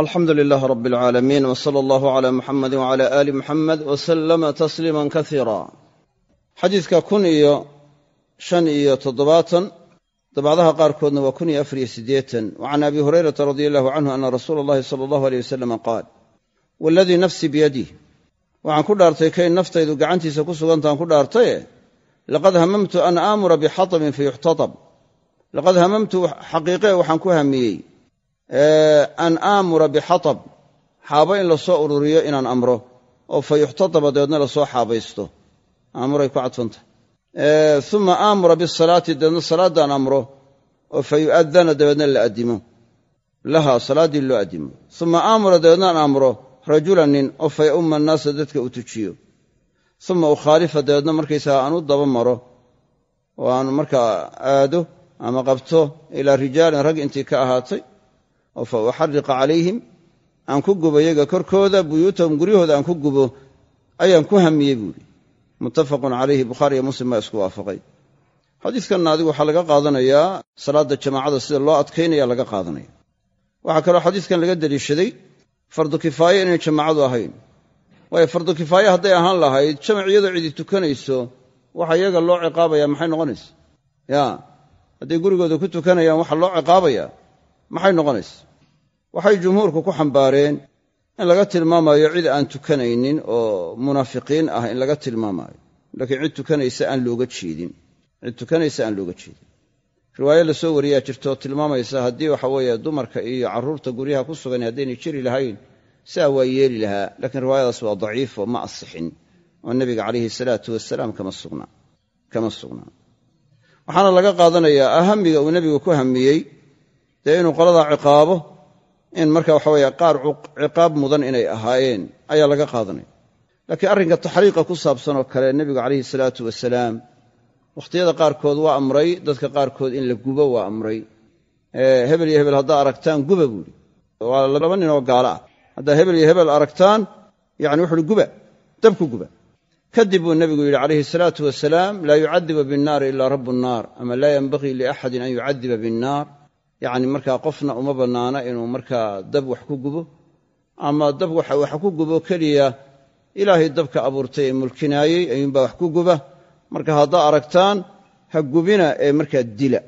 alxamdu lilaah rab alcaalamiin w sala allahu cala muxamadi wcala aali muxamed w salama tasliima kasiira xadiidka kun iyo shan iyo toddobaatan dabcdaha qaarkoodna waa kun iyo afar iyo siddeetan. Wa can abi hurayrata radia allahu canhu ana rasuula allahi sala allahu aleyh wasalama qaal waaladii nafsii biyadih waxaan ku dhaartay kay naftaydu gacantiisa ku sugantaan ku dhaartaye? Laqad hamamtu an aamura bixatabin fayuxtatab. Laqad hamamtu xaqiiqee waxaan ku hamiyey an aamura bixatab xaabo in la soo ururiyo inaan amro oo fa yuxtataba dabeedna la soo xaabaysto. Aamuray ku cadfantah uma aamura bisalaati dabeedna salaaddaan amro oo fa yu'adana dabeedna la addimo. Laha salaaddii loo addimo. Uma aamura dabeednaan amro rajulan nin oo fa yaumma annaasa dadka u tujiyo. Uma ukhaalifa dabeedna markaysaga aan u daba maro oo aan markaa aado ama qabto ilaa rijaalin rag intii ka ahaatay oo fa uxariqa calayhim aan ku gubo yaga korkooda buyuutahum guryahooda aan ku gubo ayaan ku hamiyey buuhi muttafaqun calayhi bukhaari iyo muslim baa isku waafaqay. Xadiidkanna adigu waxaa laga qaadanayaa salaadda jamaacada sida loo adkaynaya laga qaadanaya. Waxaa kaloo xadiidkan laga deliishaday fardu kifaaye inay jamaacadu ahayn. Waayo fardu kifaaye hadday ahaan lahayd jamac iyadoo cidi tukanayso waxa iyaga loo ciqaabaya maxay noqonaysa? Ya hadday gurigooda ku tukanayaan waxa loo ciqaabaya maxay noqonaysa? Waxay jumhuurku ku xambaareen in laga tilmaamayo cid aan tukanaynin oo munaafiqiin ah in laga tilmaamaayo. Laakiin cid tukanaysa aan looga jeedin. Cid tukanaysa aan looga jeedin. Riwaayo la soo wariyaa jirtaoo tilmaamaysa haddii waxa weeye dumarka iyo carruurta guryaha ku sugan haddaynay jiri lahayn siaa waa yeeli lahaa. Laakiin riwaayadaas waa daciif oo ma asixin oo nebiga calayhi salaatu wasalaam kama sugnaa waxaana laga qaadanayaa ahamiga uu nebigu ku hamiyey dee inuu qoladaa ciqaabo in marka waxa weye qaar ciqaab mudan inay ahaayeen ayaa laga qaadanaya laakiin arrinka taxriiqa ku saabsan oo kale nebigu calayhi salaatu wasalaam wakhtiyada qaarkood waa amray dadka qaarkood in la gubo waa amray. Hebel iyo hebel haddaa aragtaan guba buuhi waa laba nin oo gaalo ah. Haddaa hebel iyo hebel aragtaan yani wuxuuhi guba dabku guba. Kadib buu nebigu yidhi calayhi salaatu wasalaam laa yucadiba binnaari ilaa rabu nnaar ama laa yenbagii liaxadin an yucadiba binnaar yacni markaa qofna uma bannaana inuu markaa dab wax ku gubo ama dab wax ku gubo keliya ilaahay dabka abuurtay ee mulkinaayey ayuunbaa wax ku guba. Marka haddaa aragtaan ha gubina ee markaa dila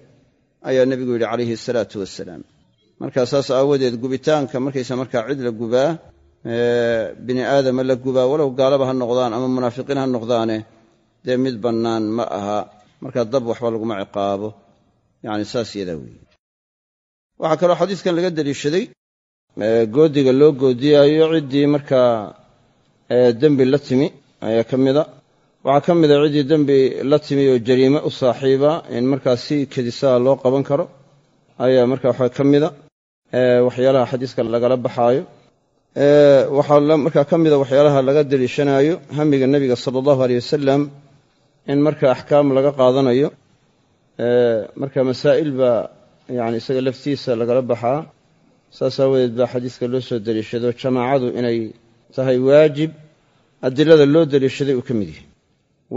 ayaa nebigu yidhi calayhi salaatu wasalaam markaa saas aawadeed gubitaanka markaysa markaa cid la gubaa bini aadama la gubaa walow gaalaba ha noqdaan ama munaafiqiin ha noqdaane dee mid bannaan ma aha. Markaa dab waxba laguma ciqaabo. Yani saas yadaa weeye waxaa kaloo xadiiskan laga deliishaday goodiga loo goodiyaayo ciddii markaa dembi la timi ayaa ka mida waxaa ka mida ciddii dembi la timi oo jariime u saaxiiba in markaa si kedisaa loo qaban karo ayaa marka waxa ka mida waxyaalaha xadiiska lagala baxaayo. Waxaa markaa ka mida waxyaalaha laga deliishanaayo hamiga nebiga sala allahu aleyh wasalam in marka axkaam laga qaadanayo marka masaa'il yani isaga laftiisa lagala baxaa saas aawadeed baa xadiiska loo soo deliishado jamaacadu inay tahay waajib adilada loo deliishaday uu ka mid yahay.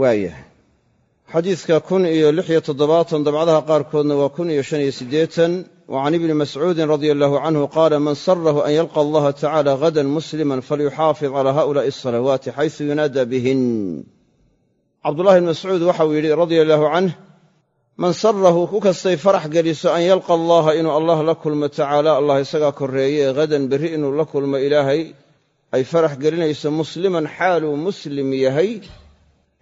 Waayahay xadiidka kun iyo lix iyo toddobaatan dabcdaha qaarkoodna waa kun iyo shan iyo siddeetan wa ibni mascuudin radia allahu canhu qaala man sarahu an yalqa allaha tacala hadan musliman falyuxaafid cala haulaai asalawaati xaysu yunaada bihin. Cabdullahi bn mascuud waxau yidhi radia allaahu canh man sarahu ku kastay farax geliso an yalqa allaha inuu allah la kulmo tacaala allah isagaa korreeye hadan berri inuu la kulmo ilaahay ay farax gelinayso musliman xaaluu muslim yahay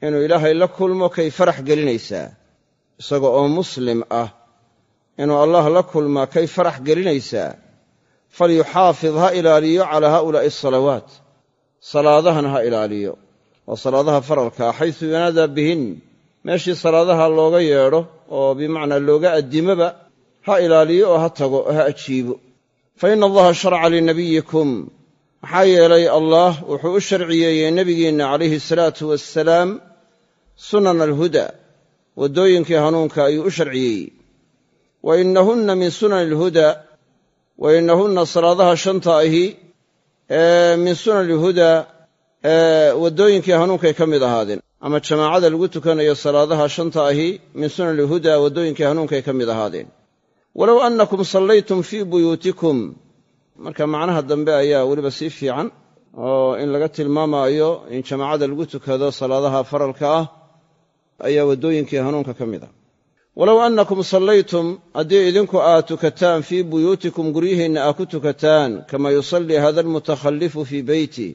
inuu ilaahay la kulmo kay farax gelinaysaa isaga oo muslim ah inuu allah la kulmaa kay farax gelinaysaa falyuxaafid ha ilaaliyo calaa haulaa'i asalawaat salaadahan ha ilaaliyo waa salaadaha faralkaa xaysu yunaadaa bihin meeshii salaadaha looga yeedho oo bimacnaa looga addimoba ha ilaaliyo oo ha tago oo ha ajiibo. Fa ina allaha sharaca linabiyikum maxaa yeelay allah wuxuu u sharciyeeyey nebigiinna calayhi asalaatu wassalaam sunan alhuda. Waddooyinkii hanuunka ayuu u sharciyeeyey wa inahunna min sunani alhuda. Wa inahunna salaadaha shanta ahi ee min sunani alhudaa waddooyinkii hanuunkay ka mid ahaadeen ama jamaacada lagu tukanayo salaadaha shanta ahi min sunani alhudaa waddooyinkii hanuunkay ka mid ahaadeen. Walow annakum sallaytum fii buyuutikum. Marka macnaha dambe ayaa weliba sii fiican oo in laga tilmaamaayo in jamaacada lagu tukado salaadaha faralka ah ayaa waddooyinkii hanuunka ka mid a. Walow annakum sallaytum haddii idinku aad tukataan fii buyuutikum guryihiinna aad ku tukataan kama yusallii hada almutakhallifu fii beyti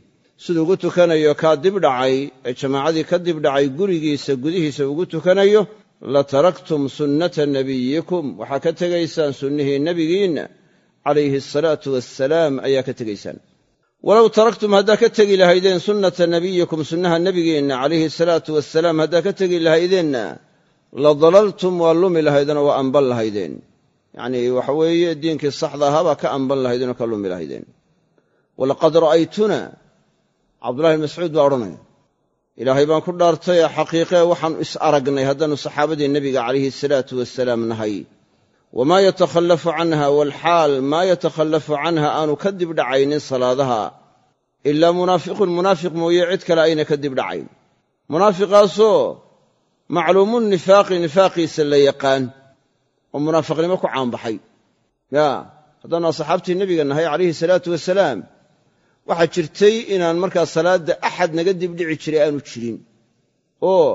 siduu ugu tukanayo kaa dibdhacay ee jamaacadii ka dibdhacay gurigiisa gudihiisa ugu tukanayo la taraktum sunnata nebiyikum waxaa ka tegaysaan sunnihii nebigiinna calayhi asalaatu wassalaam ayaa ka tegaysaan. Walow taraktum haddaa ka tegi lahaydeen sunnata nebiyikum sunnaha nebigiinna calayhi asalaatu wassalaam haddaa ka tegi lahaydeenna la dalaltum waa lumi lahaydeenoo waa amban lahaydeen. Yacnii waxa weeye diinkii saxda ahaabaa ka amban lahaydeenoo ka lumi lahaydeen. Walaqad ra'aytuna cabdullahi mascuud baa odhanaya ilaahay baan ku dhaartay ee xaqiiqee waxaannu is aragnay haddaannu saxaabadii nebiga calayhi asalaatu wasalaam nahay. Wamaa yatakhallafu canha walxaal maa yatakhallafu canha aanu ka dibdhacaynin salaadaha. Ilaa munaafiqun munaafiq mooye cid kale ayna ka dibdhacayn munaafiqaasoo macluumu nifaaqi nifaaqiisa la yaqaan oo munaafiqnimo ku caanbaxay. Ya haddaannu asxaabtii nebiga nahay calayhi salaatu wasalaam waxaa jirtay inaan markaa salaadda axad naga dibdhici jiray aanu jirin. Oo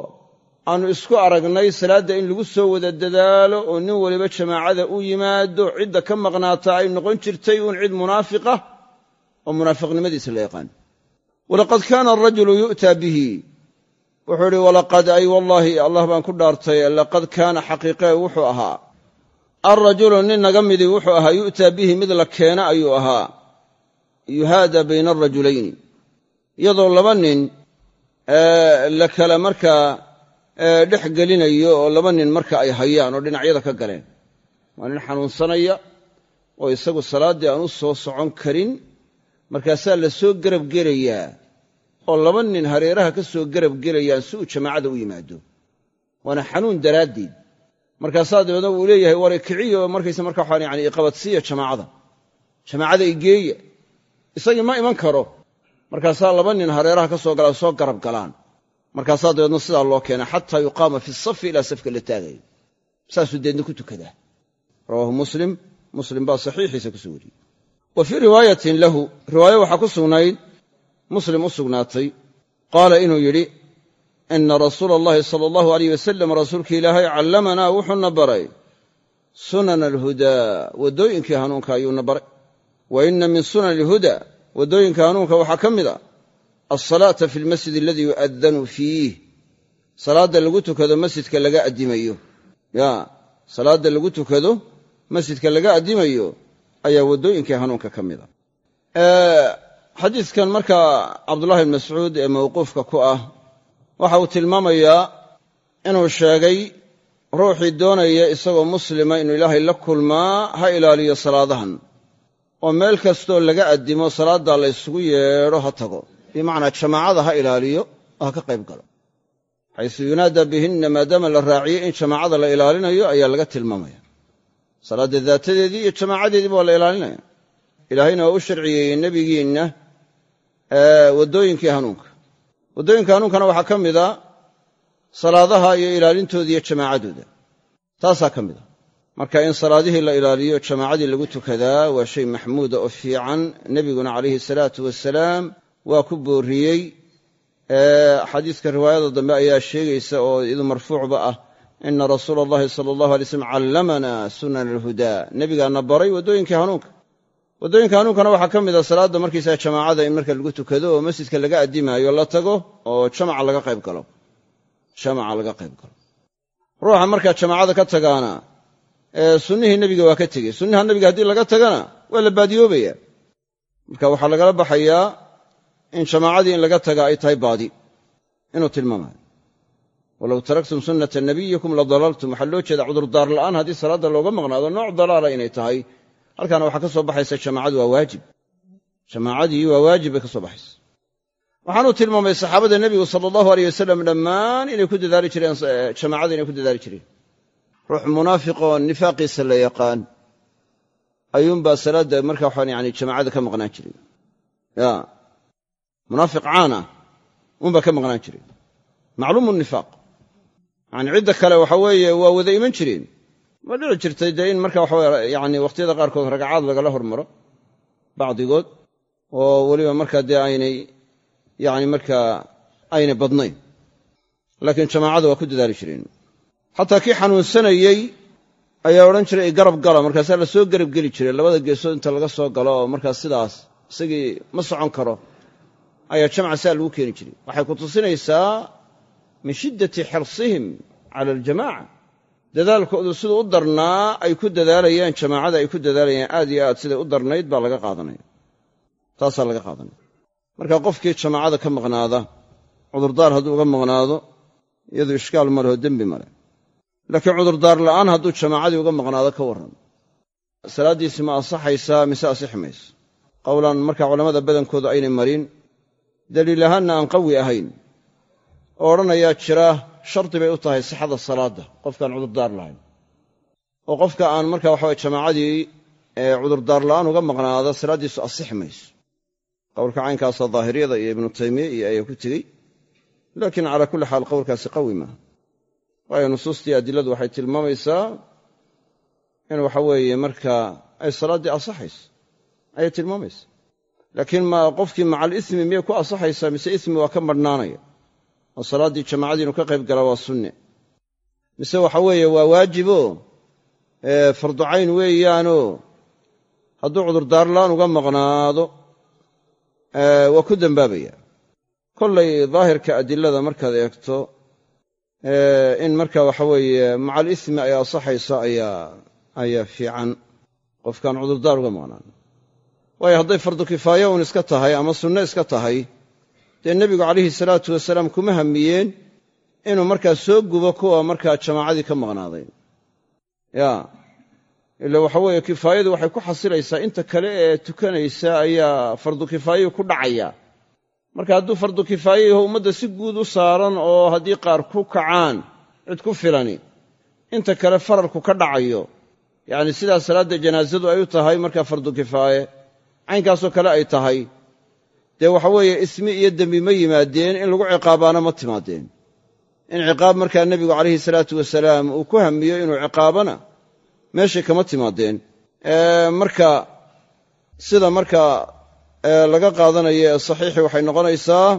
aannu isku aragnay salaadda in lagu soo wada dadaalo oo nin waliba jamaacada u yimaado cidda ka maqnaata ay noqon jirtay uun cid munaafiqah oo munaafiqnimadiisa la yaqaan. Walaqad kaana arajulu yu'taa bihi. Wuxuu idhi walaqad ay wallaahi allah baan ku dhaartay laqad kaana xaqiiqee wuxuu ahaa. Alrajulu nin naga midii wuxuu ahaa yu'taa bihi mid la keena ayuu ahaa yuhaada bayna arajulayni iyadoo laba nin la kala markaa dhex gelinayo oo laba nin marka ay hayaan oo dhinacyada ka galeen. Waa nin xanuunsanaya oo isagu salaaddii aan u soo socon karin. Markaasaa la soo garab gelayaa oo laba nin hareeraha ka soo garab gelayaan si uu jamaacada u yimaado. Waana xanuun daraaddeed. Markaasaa dabeedna wuu leeyahay war kiciyo markaysa marka waxaan yani iqabadsiiya jamaacada. Jamaacada igeeya isagii ma iman karo. Markaasaa laba nin hareeraha ka soo galaa soo garab galaan. Markaasaa dabeedna sidaa loo keena xataa yuqaama fi safi ilaa safka la taagayo saasuu deedna ku tukadaa. Rawaahu muslim. Muslim baa saxiixiisa ku soo wariyey. Wa fii riwaayatin lahu riwaayo waxaa ku sugnayd muslim u sugnaatay qaala inuu yidhi ina rasuula allahi sala allahu alayh wasalam rasuulka ilaahay callamanaa wuxuuna baray sunana alhudaa waddooyinkii hanuunka ayuuna baray wa ina min sunani alhudaa waddooyinka hanuunka waxaa ka mid a alsalaata fi lmasjid aladii yu'adanu fiih. Salaadda lagu tukado masjidka laga addimayo. Ya salaadda lagu tukado masjidka laga addimayo ayaa waddooyinkii hanuunka ka mid a. Xadiidkan markaa cabdullahi bn mascuud ee mawquufka ku ah waxa uu tilmaamayaa inuu sheegay ruuxii doonaya isagoo muslima inuu ilaahay la kulmaa ha ilaaliyo salaadahan oo meel kastoo laga addimo salaaddaa la ysugu yeedho ha tago. Bimacnaa jamaacada ha ilaaliyo oo ha ka qayb galo. Xaysu yunaadaa bihinna maadaama la raaciyey in jamaacada la ilaalinayo ayaa laga tilmaamaya. Salaadda daatadeedii iyo jamaacadeediiba waa la ilaalinaya. Ilaahayna waa u sharciyeeyey nebigiinna waddooyinkii hanuunka. Waddooyinka hanuunkana waxaa ka mid a salaadaha iyo ilaalintooda iyo jamaacadooda taasaa ka mid a marka in salaadihii la ilaaliyo jamaacadii lagu tukadaa waa shay maxmuuda oo fiican. Nebiguna calayhi salaatu wasalaam waa ku booriyey. Xadiiska riwaayada dambe ayaa sheegaysa oo iyadu marfuucba ah ina rasuula allahi sala allahu alay slam callamana sunana alhudaa nebigaana baray waddooyinkii hanuunka. Waddooyinka hanuunkana waxaa ka mid a salaadda markaysaga jamaacada in marka lagu tukado oo masjidka laga addimaayo la tago oo jamaca laga qayb galo. Ruuxa markaa jamaacada ka tagaana sunnihii nebiga waa ka tegey. Sunnaha nebiga haddii laga tagana waa la baadiyoobaya marka waxaa lagala baxayaa in jamaacadii in laga taga ay tahay baadi. Inuu tilmaamayo. Walow taraktum sunnata nabiyikum la dalaltum. Waxaa loo jeeda cudurdaar la'aan haddii salaadda looga maqnaado. Nooc dalaala inay tahay. Halkaana waxaa ka soo baxaysa jamaacadu waa waajib. Jamaacadii waa waajib bay ka soo baxaysa. Waxaanuu tilmaamay saxaabada nebigu sala allahu aleyh wasalam dhammaan inay ku dadaali jireen jamaacada inay ku dadaali jireen ruux munaafiqoo nifaaqiisa la yaqaan ayuunbaa salaadda marka waxaan yani jamaacada ka maqnaan jiray ya munaafiq caana uunbaa ka maqnaan jiray macluumu nifaaq. Yani cidda kale waxa weeye waa wada iman jireen ma dhici jirtay dee in marka waxa yani wakhtiyada qaarkood ragcaad lagala hormaro bacdigood oo weliba markaa dee aynay yacni markaa aynay badnayn. Laakiin jamaacada waa ku dadaali jireen xataa kii xanuunsanayey ayaa odhan jiray garab gala markaasaa la soo garab geli jiray. Labada geesood inta laga soo galo oo markaas sidaas isagii ma socon karo ayaa jamca saa lagu keeni jiray. Waxay ku tusinaysaa min shiddati xirsihim cala aljamaaca. Dadaalkoodu siduu u darnaa ay ku dadaalayaan jamaacada ay ku dadaalayaan aad iyo aad siday u darnayd baa laga qaadanaya. Taasaa laga qaadanaya. Marka qofkii jamaacada ka maqnaada cudurdaar hadduu uga maqnaado iyadu ishkaal ma leho dembi male laakiin cudurdaar la'aan hadduu jamaacadii uga maqnaado ka warran. Salaaddiisi ma ansaxaysaa mise asixi mayso qowlan marka culammada badankoodu aynay marin daliil ahaanna aan qawi ahayn. Oo odhanayaa jira shardi bay u tahay sixada salaadda qofkaan cudurdaar lahayn. Oo qofka aan marka waxaway jamaacadii cudurdaar la'aan uga maqnaada salaaddiisu asixi mayso qowlka caynkaasa daahiriyada iyo ibnu taymiya iyo ayaa ku tegey. Laakiin calaa kulli xaal qowlkaasi qawi maaha waayo nusuustii adiladu waxay tilmaamaysaa in waxa weeye markaa ay salaaddii asaxayso ayay tilmaamaysa laakiin ma qofkii macal ismi miyay ku asaxaysaa mise ismi waa ka marhnaanaya oo salaaddii jamaacadii inuu ka qayb galaa waa sunne? Mise waxa weeye waa waajibo? Farducayn weeyaanoo hadduu cudurdaarlaan uga maqnaado? Waa ku dembaabaya kollay daahirka adilada markaad eegto in marka waxa weeye macal ismi ay asaxayso ayaa ayaa fiican. Qofkaan cudurdaar uga maqnaan waayo hadday fardu kifaayo uun iska tahay ama sunno iska tahay dee nebigu calayhi salaatu wasalaam kuma hamiyeen inuu markaa soo gubo kuwa markaa jamaacadii ka maqnaaday ya. Ila waxa weeye kifaayadu waxay ku xasilaysaa inta kale ee tukanaysa ayaa fardu kifaayo ku dhacaya marka hadduu fardu kifaaye yaho ummadda si guud u saaran oo haddii qaar ku kacaan cid ku filani inta kale faralku ka dhacayo. Yacni sidaa salaadda janaasadu ay u tahay markaa fardu kifaaye caynkaasoo kale ay tahay. Dee waxa weeye ismi iyo dembi ma yimaadeen in lagu ciqaabaana ma timaadeen. In ciqaab markaa nebigu calayhi salaatu wasalaam uu ku hamiyo inuu ciqaabana meeshay kama timaadeen. Marka sida markaa laga qaadanayo ee saxiixi waxay noqonaysaa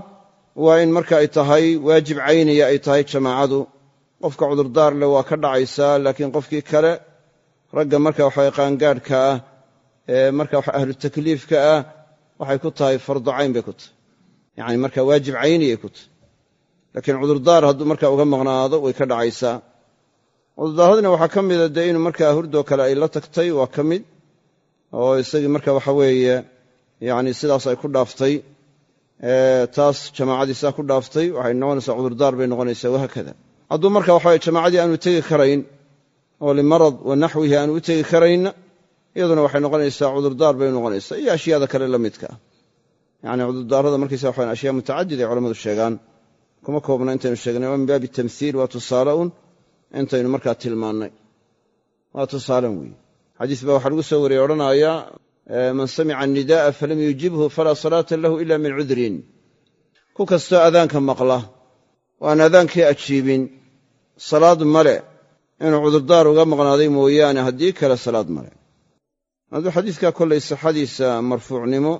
waa in marka ay tahay waajib cayniya ay tahay jamaacadu. Qofka cudurdaar leh waa ka dhacaysaa laakiin qofkii kale ragga marka waxa qaangaadhka ah ee marka waxa ahlu takliifka ah waxay ku tahay fardu cayn bay ku tahay. Yacni marka waajib cayniyay ku tahay. Laakiin cudurdaar hadduu marka uga maqnaado way ka dhacaysaa. Cudurdaaradina waxaa ka mida dee inuu markaa hurdoo kale ay la tagtay waa ka mid. Oo isagii marka waxa weeye yacni sidaas ay ku dhaaftay taas jamaacadii sidaa ku dhaaftay waxay noqonaysaa cudurdaar bay noqonaysaa wahaakada. Hadduu marka waxaweye jamaacadii aanu tegi karayn oo limarad wa aanu u tegi karaynna iyaduna waxay noqonaysaa cudurdaar bay noqonaysaa. Iyo ashyaada kale la midka. Yacni cudurdaarada markiisa waxawan ashyaa mutacadid ay culammadu sheegaan. Kuma koobna intaynu sheegnay waa min baabi waa tusaale un intaynu markaa tilmaannay. Waa tusaalen weeye xadiis baa waxaa lagu soo wariyey odhanaaya man samica annida'a falam yujibhu falaa salaata lahu ila min cudrin ku kastoo adaanka maqla oo aan adaankii ajiibin salaad male. Inuu cudurdaar uga maqnaaday mooyaane haddii kale salaad male. Hadduu xadiidkaa kollay sixadiisa marfuucnimo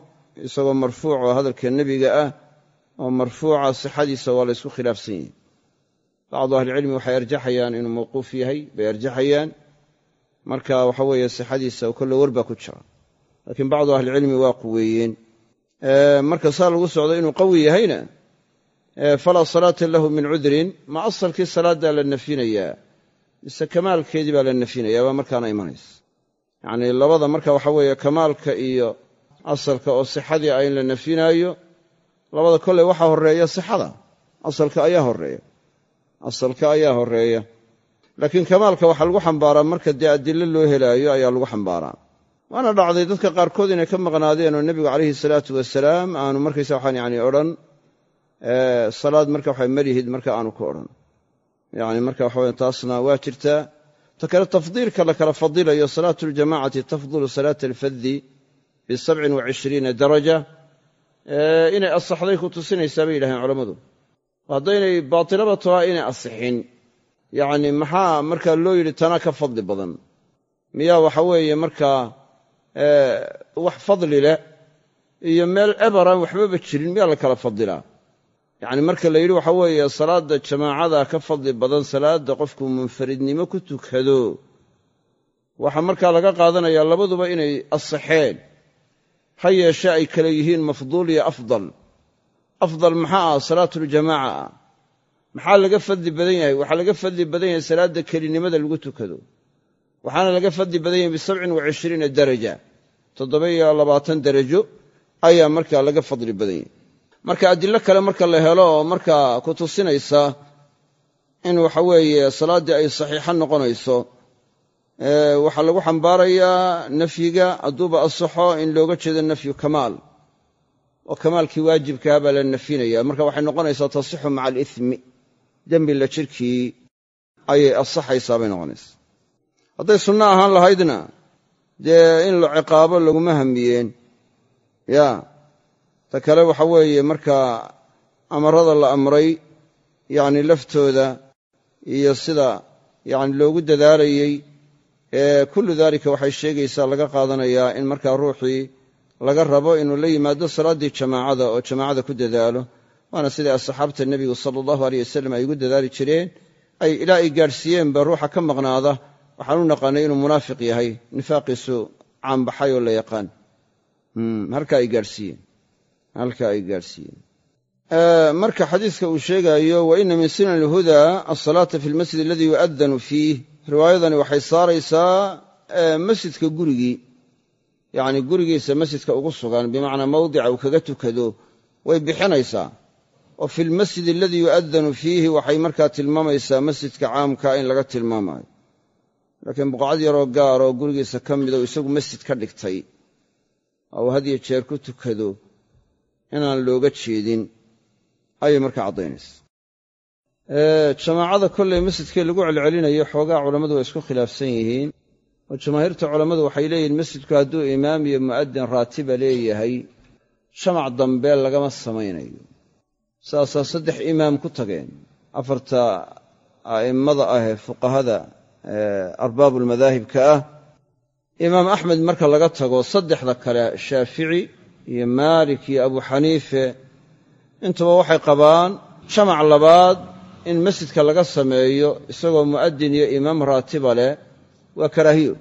isagoo marfuuc oo hadalka nebiga ah oo marfuuca sixadiisa waa la ysku khilaafsan yihiin bacdu ahlicilmi waxay arjaxayaan inuu mawquuf yahay bay arjaxayaan. Marka waxa weeye sixadiisa kolle war baa ku jira laakiin bacdu ahlicilmi waa quweeyeen. Marka saa lagu socdo inuu qawi yahayna falaa salaata lahu min cudrin ma asalkii salaaddaa la nafyinayaa mise kamaalkeedii baa la nafyinayaa baa markaana imanaysa. Yacnii labada marka waxa weeye kamaalka iyo asalka oo sixadii ah in la nafyinaayo labada kolley waxaa horreeya sixada asalka ayaa horreeya asalka ayaa horreeya. Laakiin kamaalka waxaa lagu xambaaraa marka dee adilo loo helaayo ayaa lagu xambaaraa waana dhacday dadka qaarkood inay ka maqnaadeen oo nebigu calayhi salaatu wasalaam aanu markaysa waxaan yani odhan salaad marka waxa malihid marka aanu ku odhan. Yani marka waxa taasna waa jirtaa ta kale tafdiilka la kala fadilayo salaatu ljamacati tafdulu salaata alfaddi bisabcin wa cishriina daraja inay asaxday ku tusinaysaa bay yidhahdeen culammadu. Haddaynay baatilaba tohaa inay asixin. Yacni maxaa markaa loo yidhi tanaa ka fadli badan? Miyaa waxa weeye markaa wax fadli leh iyo meel eberaan waxbaba jirin miyaa la kala fadilaa? Yacni marka la yidhi waxa weeye salaadda jamaacada ka fadli badan salaadda qofku munfaridnimo ku tukado waxaa markaa laga qaadanayaa labaduba inay asaxeen. Ha yeeshe ay kale yihiin mafduul iyo afdal. Afdal maxaa ah? Salaatuljamaaca ah maxaa laga fadli badan yahay? Waxaa laga fadli badan yahay salaadda kelinimada lagu tukado waxaana laga fadli badan yahay bisabcin wa cishriina daraja. Toddoba iyo labaatan darajo ayaa markaa laga fadli badan yahay. Marka adilo kale marka la helo oo markaa ku tusinaysa in waxa weeye salaaddii ay saxiixo noqonayso waxaa lagu xambaarayaa nafyiga hadduuba asaxo in looga jeedo nafyu kamaal. Oo kamaalkii waajibkaha baa la nafyinaya marka waxay noqonaysaa tasixu maca alithmi. Dembi la jirkii ayay asaxaysaa bay noqonaysaa hadday sunno ahaan lahaydna dee in la ciqaabo laguma hamiyeen. Ya ta kale waxa weeye markaa amarada la amray yacni laftooda iyo sida yacni loogu dadaalayey kullu daalika waxay sheegaysaa laga qaadanayaa in markaa ruuxii laga rabo inuu la yimaado salaaddii jamaacada oo jamaacada ku dadaalo. Waana siday asxaabta nebigu sala allahu aleyh wasalam ay ugu dadaali jireen ay ilaa ay gaadhsiiyeenba ruuxa ka maqnaada waxaan u naqaanay inuu munaafiq yahay nifaaqiisu caanbaxay oo la yaqaan. Halka ay gaadhsiiyeen halka ay gaadhsiiyeen marka xadiiska uu sheegaayo wa ina min sunan alhudaa alsalaata fi lmasjid aladii yu'adanu fiih. Riwaayadani waxay saaraysaa masjidka gurigii yacni gurigiisa masjidka ugu sugan bimacnaa mawdica uu kaga tukado way bixinaysaa. Oo fi lmasjid aladii yu'adanu fiihi waxay markaa tilmaamaysaa masjidka caamka in laga tilmaamayo laakiin buqcad yaroo gaar oo gurigiisa ka mida uu isagu masjid ka dhigtay ou hadiyo jeer ku tukado inaan looga jeedin ayay markaa caddaynaysaa jamaacada kolley masjidkii lagu celcelinayo xoogaa culammadu waa isku khilaafsan yihiin oo jamaahiirta culammadu waxay leeyihiin masjidku hadduu imaam iyo mu'adin raatiba leeyahay jamac dambe lagama samaynayo. Saasaa saddex imaam ku tageen afarta a'immada ah ee fuqahada arbaabulmadaahibka ah. Imaam axmed marka laga tago saddexda kale shaafici iyo maalik iyo abu xaniife intuba waxay qabaan jamac labaad in masjidka laga sameeyo isagoo mu'adin iyo imaam raatiba leh waa karaahiyo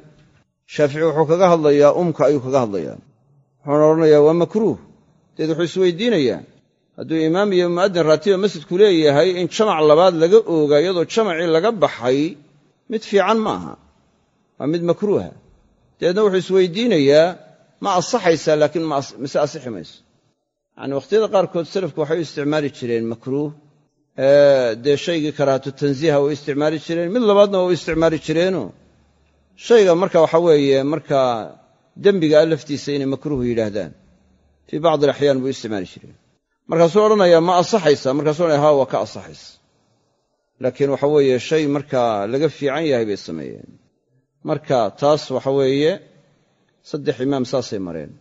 shaafici wuxuu kaga hadlayaa umka ayuu kaga hadlayaa. Wuxuuna odhanayaa waa makruuh. Deed wuxuu isweydiinayaa hadduu imaam iyo mu'adin raatiba masjidku leeyahay in jamac labaad laga ooga iyadoo jamacii laga baxay mid fiican ma aha waa mid makruuha. Dabeedna wuxuu isweydiinayaa ma asaxaysaa laakiin mise asixi mayso. Yacani wakhtiyada qaarkood salafku waxay u isticmaali jireen makruuh. Dee shaygii karaahatu tansiiha way isticmaali jireen. Mid labaadna waa u isticmaali jireeno shayga marka waxa weeye markaa dembiga a laftiisa inay makruuhu yidhaahdaan. Fii bacdi alaxyaan buu isticmaali jireen. Markaasuu odhanayaa ma asaxaysaa markaasuu odhanaya ha waa ka asaxaysa laakiin waxa weeye shay markaa laga fiican yahay bay sameeyeen. Marka taas waxa weeye saddex imaam saasay mareen.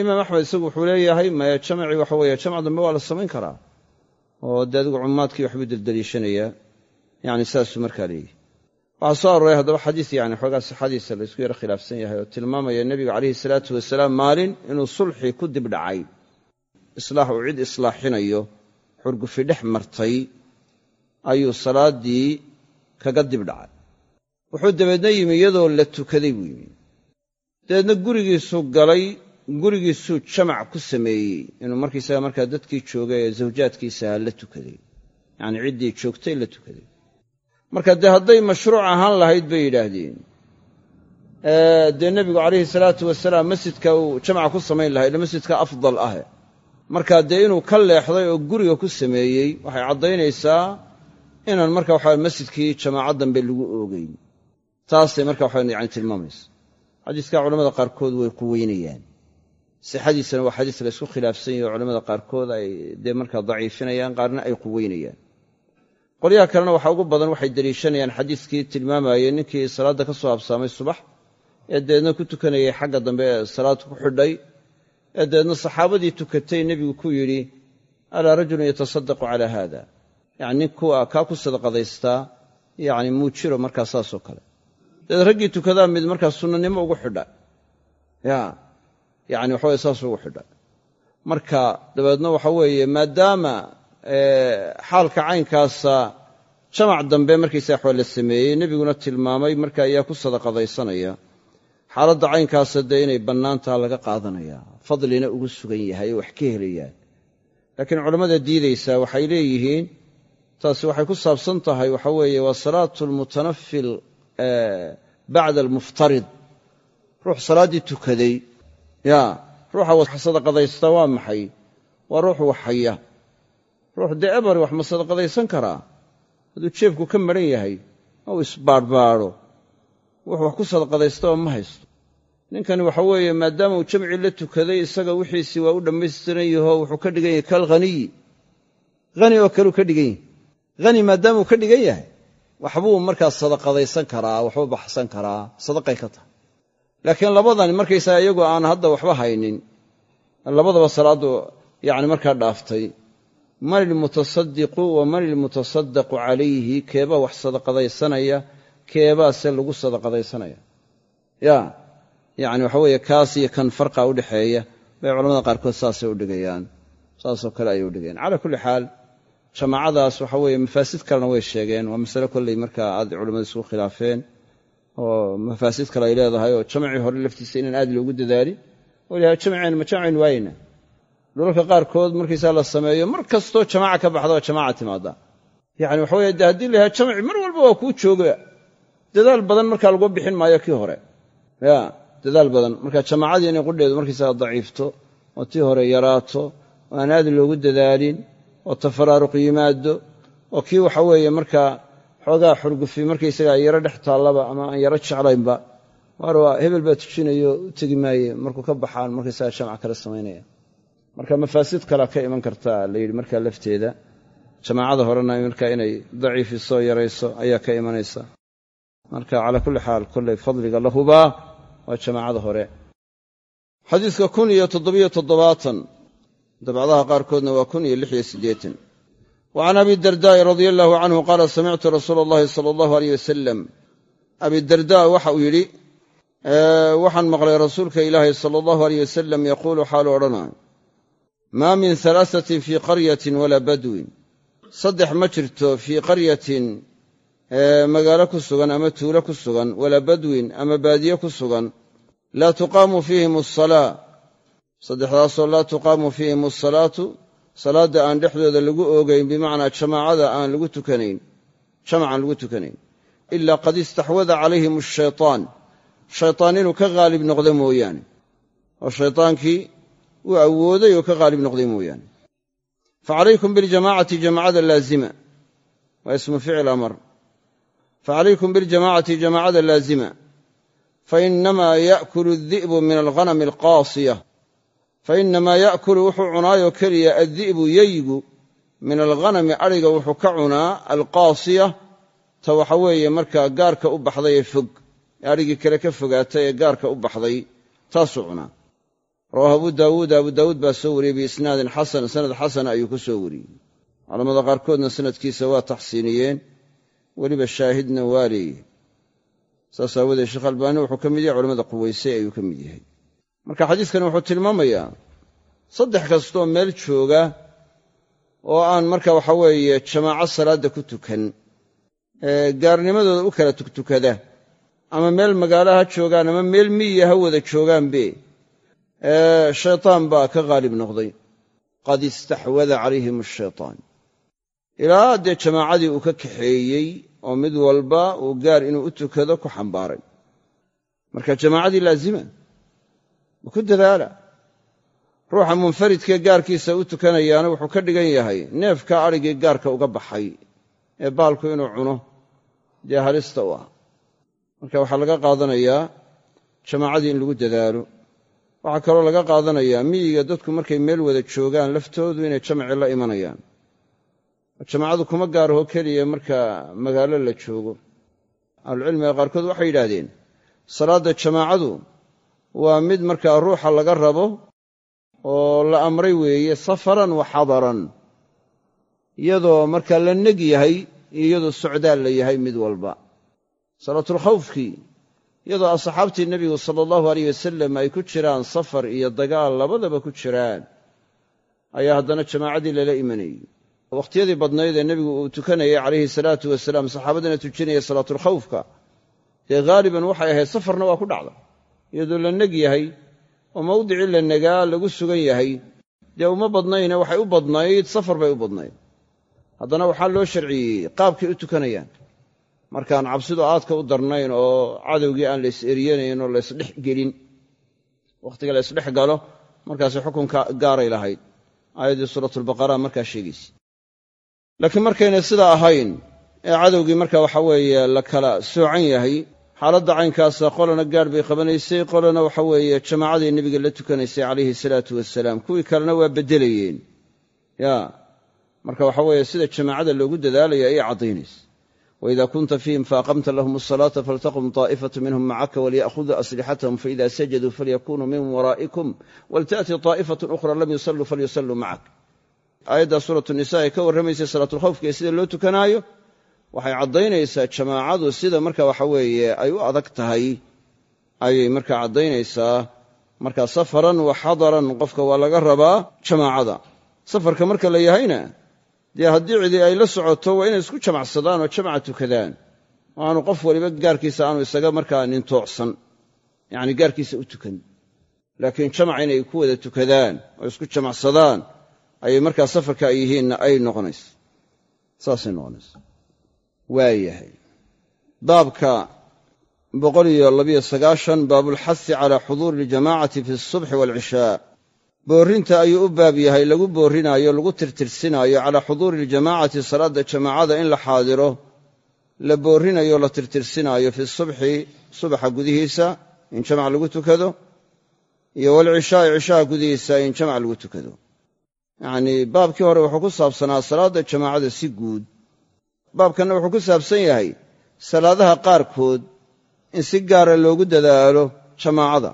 Imaam axmed isagu wuxuu leeyahay maya jamacii waxa weeye jamac dambe waa la samayn karaa. Oo dee adigu cummaadkii waxbuu deldeliishanayaa yani saasuu markaa leeyahy waxaa soo arooray haddaba xadiis yani xoogaa sixadiisa la isku yaro khilaafsan yahay oo tilmaamaya nebigu calayhi salaatu wasalaam maalin inuu sulxi ku dibdhacay islaax uu cid islaaxinayo xurgufi dhex martay ayuu salaaddii kaga dibdhacay wuxuu dabeedna yimi iyadoo la tukaday buu yimi. Dabeedna gurigiisuu galay gurigiisuu jamac ku sameeyey. Inuu markaysaga markaa dadkii joogay ee zawjaadkiisaha la tukaday. Yacanii ciddii joogtay la tukaday. Marka dee hadday mashruuc ahaan lahayd bay yidhaahdeen. Dee nebigu calayhi salaatu wasalaam masjidka uu jamaca ku samayn lahaa ila masjidka afdal ah marka dee inuu ka leexday oo guriga ku sameeyey waxay caddaynaysaa inaan marka waxa masjidkii jamaaco dambe lagu oogeyn taasay marka waxa yani tilmaamaysa. Xadiiska culamada qaarkood way quweynayaan sixadiisana waa xadiis la ysku khilaafsan yahi oo culamada qaarkood ay dee markaa daciifinayaan qaarna ay quweynayaan qolyaha kalena waxaa ugu badan waxay deliishanayaan xadiiskii tilmaamayey ninkii salaadda ka soo habsaamay subax ee dabeedna ku tukanayay xagga dambe ee salaad ku xidhay ee dabeedna saxaabadii tukatay nebigu ku yidhi alaa rajulun yatasadaqu calaa haada yani kuwa kaa ku sadaqadaystaa yani muujiro markaa saasoo kale. Dabeed raggii tukadaa mid markaa sunnanimo ugu xidha. Ya yacni waxaweye saas ugu xidhay marka dabeedna waxa weeye maadaama xaalka caynkaasa jamac dambe markaysaa waxba la sameeyey nebiguna tilmaamay marka ayaa ku sadaqadaysanaya. Xaaladda caynkaasa dee inay bannaantaha laga qaadanaya. Fadlina ugu sugan yahay oo wax ka helayaan laakiin culammada diidaysaa waxay leeyihiin taasi waxay ku saabsan tahay waxa weeye waa salaatu almutanafil bacda almuftarid. Ruux salaaddii tukaday. Ya ruuxa sadaqadaysta waa maxay? Waa ruux wax haya ruux dee ebari wax ma sadaqadaysan karaa? Hadduu jeebku ka maran yahay ou isbaadhbaadho wuxuu wax ku sadaqadaystaba ma haysto. Ninkani waxa weeye maadaama uu jamci la tukaday isaga wixiisii waa u dhammaystiran yaho wuxuu ka dhigan yahay kalhaniyi hani oo kaleu ka dhigan yahay hani maadaamauu ka dhigan yahay. Waxbuu markaa sadaqadaysan karaa waxbuu baxsan karaa sadaqay ka tahay. Laakiin labadani markaysaga iyagoo aan hadda waxba haynin labadaba salaaddu yacni markaa dhaaftay. Man ilmutasadiqu wa man ilmutasadaqu calayhi keebaa wax sadaqadaysanaya keebaase lagu sadaqadaysanaya. Ya yacni waxa weeye kaas iyo kan farqa u dhexeeya bay culamada qaarkood saasay u dhigayaan saasoo kale ayay u dhigayaan. Calaa kulli xaal jamaacadaas waxa weeye mafaasid kalena way sheegeen. Waa masale kolley markaa aad culimmadu isugu khilaafeen oo mafaasid kale ay leedahay oo jamcii hore laftiisa inaan aad loogu dadaalin oo ilahay jamceen ma jamcin waayna. Dhulalka qaarkood markaysaa la sameeyo mar kastoo jamaaca ka baxda oo jamaaca timaada yacni waxa weye haddii la yahay jamci mar walba waa kuu jooga. Dadaal badan markaa lagu bixin maayo kii hore. Ya dadaal badan. Marka inay qudheedu markaysaga daciifto oo tii hore yaraato oo aan aad loogu dadaalin oo tafaraaruq yimaado oo kii waxa weeye markaa xoogaa xurgufi markaysaga yaro dhex taallaba ama aan yaro jeclaynba waar waa hebel baa tujinayo u tegi maaye markuu ka baxaan markaysaga jamc kale samaynaya marka mafaasid kalea ka iman karta la yidhi markaa lafteeda jamaacada horena markaa inay daciifiso yarayso ayaa ka imanaysa. Marka calaa kulli xaal kolley fadliga la hubaa waa jamaacada hore. Xadiidka kun iyo toddobiyo toddobaatan dabcadaha qaarkoodna waa kun iyo lix iyo siddeetan. Wa can abi dardaa'i radia allahu canhu qaala samictu rasuula allahi sala allahu aleyh wasalam abidardaa waxa uu yidhi waxaan maqlay rasuulka ilaahay sala allahu aleyh wasalam yaquulu xaalu odhanaayo maa min halaasatin fii qaryatin walaa badwin. Saddex ma jirto fii qaryatin magaalo ku sugan ama tuulo ku sugan walaa badwin ama baadiye ku sugan. Laa tuqaamu fiihim asalaa saddexdaasoo laa tuqaamu fiihim asalaatu salaadda aan dhexdooda lagu oogayn bimacnaa jamaacada aan lagu tukanayn jamacan lagu tukanayn ilaa qad istaxwada calayhim ashaytaan shaytaan inuu ka haalib noqdo mooyaane. Oo shaytaankii uu awooday oo ka haalib noqday mooyaane. Facalaykum biljamaacati jamaacada laazima. Waa ismu ficil amar. Facalaykum biljamaacati jamaacada laazima. Fainamaa yaakulu adi'bu min alghanami alqaasiya fainamaa yaakulu wuxuu cunaayoo keliya addi'bu yeygu min alghanami adhiga wuxuu ka cunaa alqaasiya ta waxa weeye markaa gaarka u baxday ee fog. Ee adhigii kale ka fogaatay ee gaarka u baxday taasuu cunaa. Rawaahu abu daawuud abu daawuud baa soo wariyey biisnaadin xasan sanad xasana ayuu ku soo wariyey. Culamada qaarkoodna sanadkiisa waa taxsiiniyeen weliba shaahidna waa leeyihi saas aawoodee sheekh albaani wuxuu ka mid yahay culamada quwaysay ayuu ka mid yahay marka xadiiskani wuxuu tilmaamayaa saddex kastoo meel jooga oo aan marka waxa weeye jamaaco salaadda ku tukan gaarnimadooda u kala tugtukada ama meel magaalo ha joogaan ama meel miyiya ha wada joogaanbe shaytaan baa ka haalib noqday. Qad istaxwada calayhim ashaytaan ilaa dee jamaacadii uu ka kaxeeyey oo mid walba uu gaar inuu u tukado ku xambaaray. Marka jamaacadii laazima. ma ku dadaala. Ruuxa munfaridkee gaarkiisa u tukanayaana wuxuu ka dhigan yahay neefka adhigii gaarka uga baxay ee baalku inuu cuno dee halista u ah. Marka waxaa laga qaadanayaa jamaacadii in lagu dadaalo. Waxaa kaloo laga qaadanayaa miyiga dadku markay meel wada joogaan laftoodu inay jamci la imanayaan. Jamaacadu kuma gaaraho keliya marka magaalo la joogo. Ahlucilmiga qaarkood waxay yidhaahdeen salaadda jamaacadu waa mid markaa ruuxa laga rabo oo la amray weeye safaran wa xadaran iyadoo markaa la neg yahay iyo iyadoo socdaal la yahay mid walba. Salaatulkhawfkii iyadoo asxaabtii nebigu sala allahu aleyh wasalam ay ku jiraan safar iyo dagaal labadaba ku jiraan ayaa haddana jamaacadii lala imanayey wakhtiyadii badnayd ee nebigu uu tukanayay calayhi salaatu wasalaam saxaabadana tujinaya salaatulkhawfka dee haaliban waxay ahayd safarna waa ku dhacda iyadoo la neg yahay oo mawdicii la negaa lagu sugan yahay. Dee uma badnayne waxay u badnayd safar bay u badnayd. Haddana waxaa loo sharciyey qaabkay u tukanayaan. Markaan cabsidu aadka u darnayn oo cadowgii aan la is eryanayn oo laysdhex gelin wakhtiga la ysdhex galo markaasay xukunka gaaray lahayd. Aayaddii suuratulbaqara markaa sheegaysa laakiin markaynay sidaa ahayn ee cadowgii marka waxa weeye la kala soocan yahay xaaladda caynkaasa qolana gaadh bay qabanaysay. Qolana waxa weeye jamaacadii nebiga la tukanaysay calayhi salaatu wasalaam kuwii kalena waa beddelayeen. Ya marka waxa weeye sida jamaacada loogu dadaalaya ayay caddaynaysa. Waida kunta fiihim faaqamta lahum asalaata faltaqum taa'ifatu minhum macaka waliya'khuduu aslixatahum faida sajaduu falyakunuu min waraa'ikum walta'ti taa'ifatu ukhra lam yusalluu falyusalluu macak aayaddaa suuratu nisa ay ka warramaysay salaatulkhawfka ee sida loo tukanaayo waxay caddaynaysaa jamaacadu sida marka waxa weeye ay u adag tahay ayay markaa caddaynaysaa. Marka safaran wa xadaran qofka waa laga rabaa jamaacada. Safarka marka la yahayna dee haddii cidi ay la socoto waa inay isku jamacsadaan oo jamaca tukadaan. Aanu qof waliba gaarkiisa aanu isaga markaa nintoocsan yacni gaarkiisa u tukan. Laakiin jamac inay ku wada tukadaan oo isku jamacsadaan ayay markaa safarka ay yihiinna ay noqonaysa. Saasay noqonaysa waayahay baabka baabulxasi calaa xuduuri iljamaacati fi alsubxi waalcishaa boorrinta ayuu u baab yahay lagu boorrinaayo lagu tirtirsinaayo calaa xuduuri iljamaacati salaadda jamaacada in la xaadiro la boorrinayo la tirtirsinaayo fi subxi subaxa gudihiisa in jamac lagu tukado iyo walcishaai cishaha gudihiisa in jamac lagu tukado. Yacnii baabkii hore wuxuu ku saabsanaa salaadda jamaacada si guud baabkanna wuxuu ku saabsan yahay salaadaha qaarkood in si gaara loogu dadaalo jamaacada.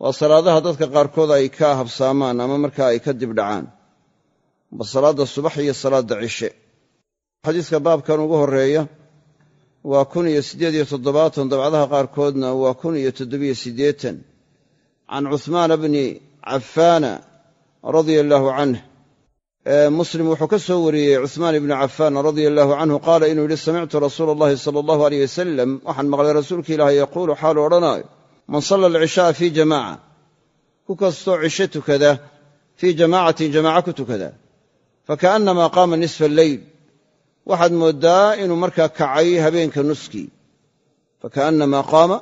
Waa salaadaha dadka qaarkood ay ka habsaamaan ama markaa ay ka dibdhacaan ba salaadda subax iyo salaadda cishe. Xadiiska baabkan ugu horreeya waa kun iyo siddeed iyo toddobaatan dabcadaha qaarkoodna waa kun iyo toddobiyo siddeetan. Can cuhmaana bni cafaana radia allaahu canh muslim wuxuu ka soo wariyey cuhmaan ibni cafaan radia allaahu canhu qaala inuu yidhi samictu rasuula allahi sala allahu aleyh wasalam waxaan maqlay rasuulka ilaahi yaquulu xaalu odhanaayo man salla alcishaaa fii jamaaca. Ku kastoo cisho tukada fii jamaacatin jamaaca ku tukada. Fakaannamaa qaama nisfa alleyl waxaad mooddaa inuu markaa kacay habeenka nuskii fakaannamaa qaama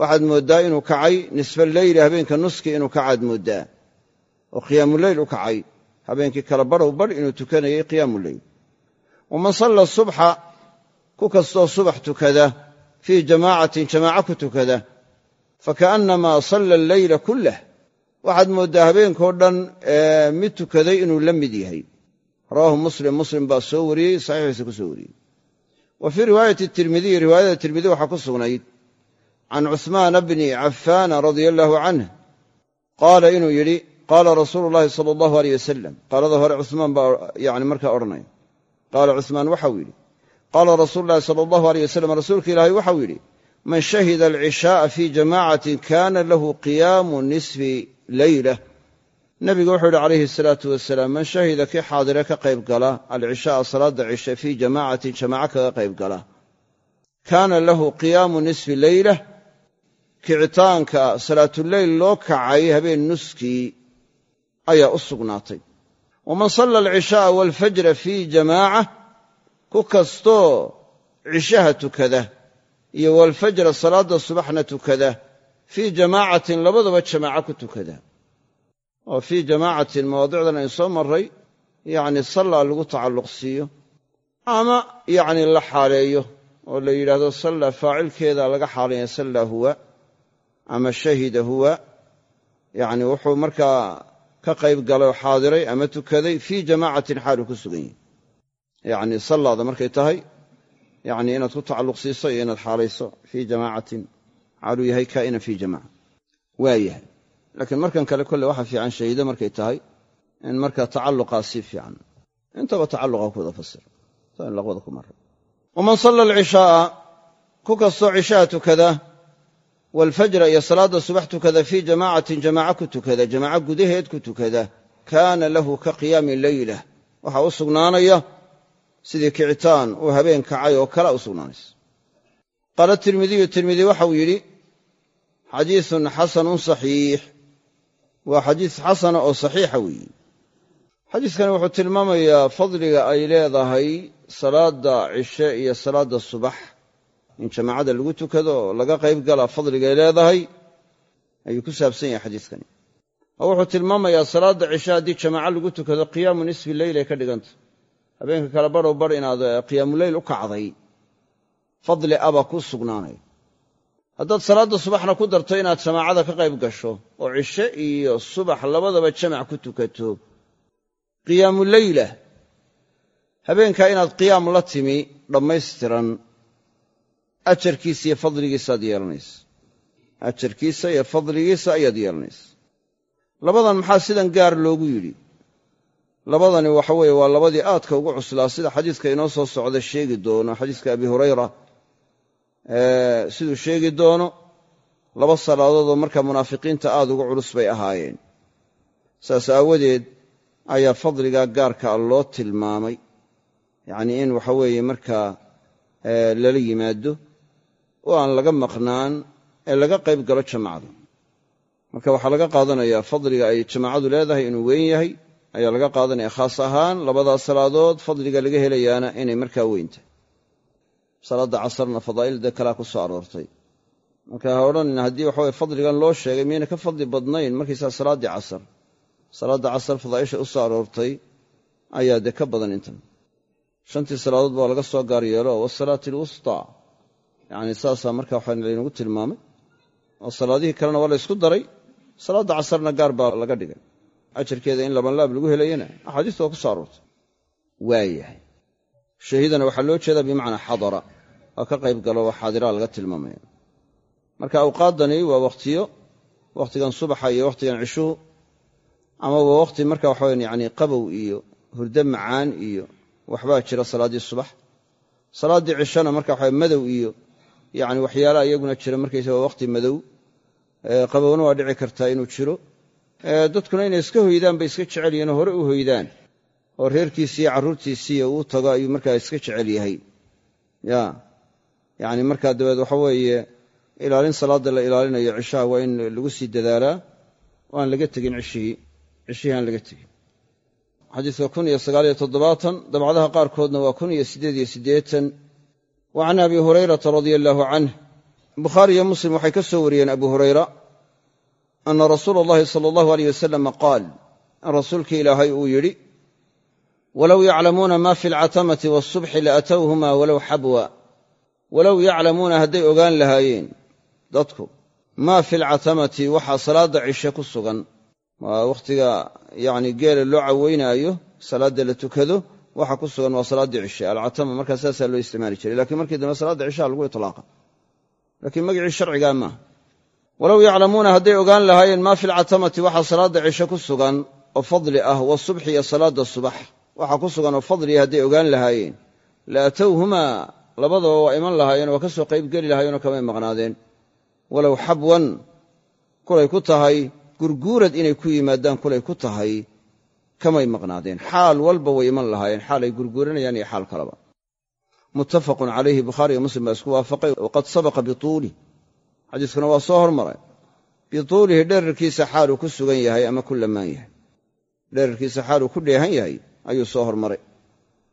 waxaad mooddaa inuu kacay nisfa alleyli habeenka nuskii inuu kacaad mooddaa. Oo qiyaamuleyl u kacay habeenkii kala badhow badh inuu tukanayay qiyaamuleyl waman salla subxa ku kastoo subax tukada fii jamaacatin jamaaca ku tukada fakaannamaa salla alleyla kullah. waxaad mooddaa habeenkao dhan mid tukaday inuu la mid yahay. rawaahu muslim muslim baa soo wariyey saxiixiisa ku soo wariyey. wa fii riwaayati tirmidiy riwaayada tirmidi waxaa ku sugnayd can cuhmaana bni cafaana radia allaahu canh qaala inuu yidhi qaala rasuulu llaahi sala allahu aleyh wasalam qaalada hore cuhmaan baa yani markaa odhanaya qaala cuhmaan waxau yidhi. Qaala rasuulu llahi sala allahu aleyh wasalam rasuulka ilaahay waxau yidhi man shahida alcishaaa fii jamaacatin kaana lahu qiyaamu nisfi leyla nebigu wuxuu yidhi calayhi asalaatu wasalaam man shahida kii xaadire ka qayb gala alcishaaa salaadda cishe fii jamaacatin jamaaco kaga qayb gala kaana lahu qiyaamu nisfi leyla kicitaanka salaatuleyl loo kacay habeen nuskii ayaa u sugnaatay. Waman salla alcishaaa waalfajra fii jamaaca ku kastoo cishaha tukada iyo waalfajra salaadda subaxna tukada fii jamaacatin labadaba jamaaco ku tukada. Oo fii jamaacatin mawaadicdan aynu soo marray yacni sallaa lagu tacalluq siiyo ama yacni la xaaleeyo oo la yidhaahdo salla faacilkeeda laga xaaleeya sallaa huwa ama shahida huwa yacni wuxuu markaa ka qayb galay oo xaadiray ama tukaday fii jamaacatin xaaluu ku sugan yahay. Yacni sallaada markay tahay yacni inaad ku tacalluq siiso iyo inaad xaalayso fii jamaacatin xaaluu yahay kaa'inan fii jamaca waa yahay. Laakiin markan kale kolle waxaa fiican shahiide markay tahay in markaa tacalluqaa sii fiican. Intaba tacalluqa ku wada fasir saa in laqwada ku mara waman salla alcishaaa ku kastoo cishaha tukada waalfajra iyo salaadda subax tukada fii jamaacatin jamaaca ku tukada jamaaco gudaheed ku tukada kaana lahu ka qiyaami leyla waxaa u sugnaanaya sidii kicitaan uu habeen kacay oo kale u sugnaanaysa. Qaala tirmidiyu tirmidi waxauu yidhi xadiisun xasanun saxiix. Waa xadiis xasana oo saxiixa weeye xadiiskani wuxuu tilmaamayaa fadliga ay leedahay salaadda cishe iyo salaadda subax in jamaacada lagu tukado oo laga qayb gala fadligay leedahay ayuu ku saabsan yahay xadiiskani. Oo wuxuu tilmaamayaa salaadda cishe haddii jamaaco lagu tukado qiyaamu nisfi leyl ay ka dhiganta. Habeenka kale badhow bar inaad qiyaamuleyl u kacday. Fadli aba ku sugnaanaya haddaad salaadda subaxna ku darto inaad jamaacada ka qayb gasho oo cishe iyo subax labadaba jamac ku tukato qiyaamu leyla habeenkaa inaad qiyaam la timi dhammaystiran ajarkiisa iyo fadligiisaaad yeelanaysa ajarkiisa iyo fadligiisa ayaad yeelanaysa labadan maxaa sidan gaar loogu yidhi? Labadani waxa weeye waa labadii aadka ugu cuslaa sida xadiiska inoo soo socda sheegi doono xadiiska abi hurayra. Siduu sheegi doono laba salaadoodoo markaa munaafiqiinta aad ugu culus bay ahaayeen. Saas aawadeed ayaa fadligaa gaarka a loo tilmaamay. Yacnii in waxa weeye markaa lala yimaado oo aan laga maqnaan ee laga qayb galo jamaacada marka waxaa laga qaadanayaa fadliga ay jamaacadu leedahay inuu weyn yahay ayaa laga qaadanaya khaas ahaan labadaas salaadood fadliga laga helayaana inay markaa weyn tahay salaadda casarna fadaa'ilda kalea ku soo aroortay. Marka ha odhanin haddii waxaweye fadligan loo sheegay miyayna ka fadli badnayn markaysaa salaaddii casar salaadda casar fadaa'isha u soo aroortay ayaa dee ka badan intan. Shantii salaadood baa laga soo gaar yeelo wasalaati alwustaa yacni saasaa marka waxa laynagu tilmaamay oo salaadihii kalena waa la ysku daray salaadda casarna gaar baa laga dhigay. Ajarkeeda in labanlaab lagu helayana axaadiista waa ku soo aroortay. Waayahay shahiidana waxaa loo jeedaa bimacnaa xadara waa ka qayb galo waa xaadiraa laga tilmaamaya. Marka awqaaddani waa wakhtiyo wakhtigan subaxa iyo wakhtigan cishuhu ama waa marka waxaweyn yani qabow iyo hurdo macaan iyo waxbaa jira salaaddii subax. Salaaddii cishana marka waxa madow iyo yani waxyaalaha iyaguna jira markaysa waa wakhti madow. Qabowna waa dhici kartaa inuu jiro. Dadkuna inay iska hoydaan bay iska jecel yihiin oo hore u hoydaan. Oo reerkiisii iyo carruurtiisiiyo uu tago ayuu markaa iska jecel yahay. Ya. Yani markaa dabeed waxa weeye ilaalin salaadda la ilaalinayo cishaha waa in lagu sii dadaalaa oo aan laga tegin cishihii. Cishihii aan laga tegin. Xadiidka kun iyo sagaaliyo toddobaatan dabcadaha qaarkoodna waa kun iyo siddeed iyo siddeetan wa can abi hurayrata radia allaahu canh bukhaari iyo muslim waxay ka soo wariyeen abu hurayra ana rasuula allahi sala allahu aleyh wasalama qaal in rasuulkii ilaahay uu yidhi walow yaclamuuna ma fi alcatamati waasubxi laatowhuma walow xabwa walow yaclamuuna hadday ogaan lahaayeen dadku maa fi alcatamati waxaa salaadda cishe ku sugan waa wakhtiga yacni geela loo caweynaayo salaadda la tukado waxa ku sugan waa salaaddii cishe alcatama markaa saasaa loo isticmaali jiray lakiin markii dambe salaadda cishaha lagu itlaaqa laakiin magacii sharcigaa maaha walow yaclamuuna hadday ogaan lahaayeen maa fi alcatamati waxaa salaadda cishe ku sugan oo fadli ah wasubxi iyo salaadda subax waxaa ku sugan oo fadliya hadday ogaan lahaayeen la atowhumaa labadaba waa iman lahaayeen waa ka soo qaybgeli lahaayeenoo kamay maqnaadeen. Walow xabwan kulay ku tahay gurguurad inay ku yimaadaan kulay ku tahay kamay maqnaadeen. Xaal walba way iman lahaayeen. Xaal ay gurguuranayaan iyo xaal kaleba muttafaqun calayhi bukhaari iyo muslim baa isku waafaqay. Waqad sabaqa bituulih xadiiskuna waa soo hormaray. Bituulihi dherarkiisa xaaluu ku sugan yahay ama ku lamaan yahay. Dherarkiisa xaaluu ku dheehan yahay ayuu soo hormaray.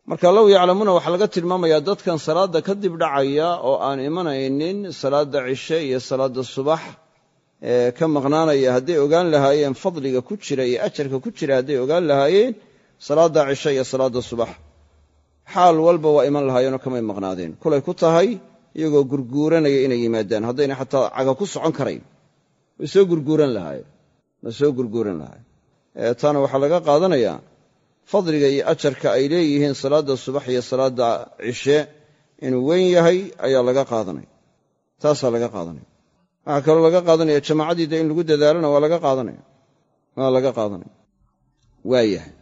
Marka low yaclamuuna waxaa laga tilmaamayaa dadkan salaadda kadib dhacaya oo aan imanaynin salaadda cishe iyo salaadda subax ka maqnaanaya hadday ogaan lahaayeen fadliga ku jira iyo ajarka ku jira hadday ogaan lahaayeen salaadda cishe iyo salaadda subax. Xaal walba waa iman lahaayeenoo kamay maqnaadeen. Kulay ku tahay iyagoo gurguuranaya inay yimaadaan. Haddayna xataa caga ku socon karayn. Way soo gurguuran lahaayeen. Way soo gurguuran lahaayeen. Taana waxaa laga qaadanayaa fadliga iyo ajarka ay leeyihiin salaadda subax iyo salaadda cishe inuu weyn yahay ayaa laga qaadanaya. Taasaa laga qaadanaya waxaa kaloo laga qaadanaya jamaacadiida in lagu dadaalona waa laga qaadanaya. Waa laga qaadanaya. Waayahay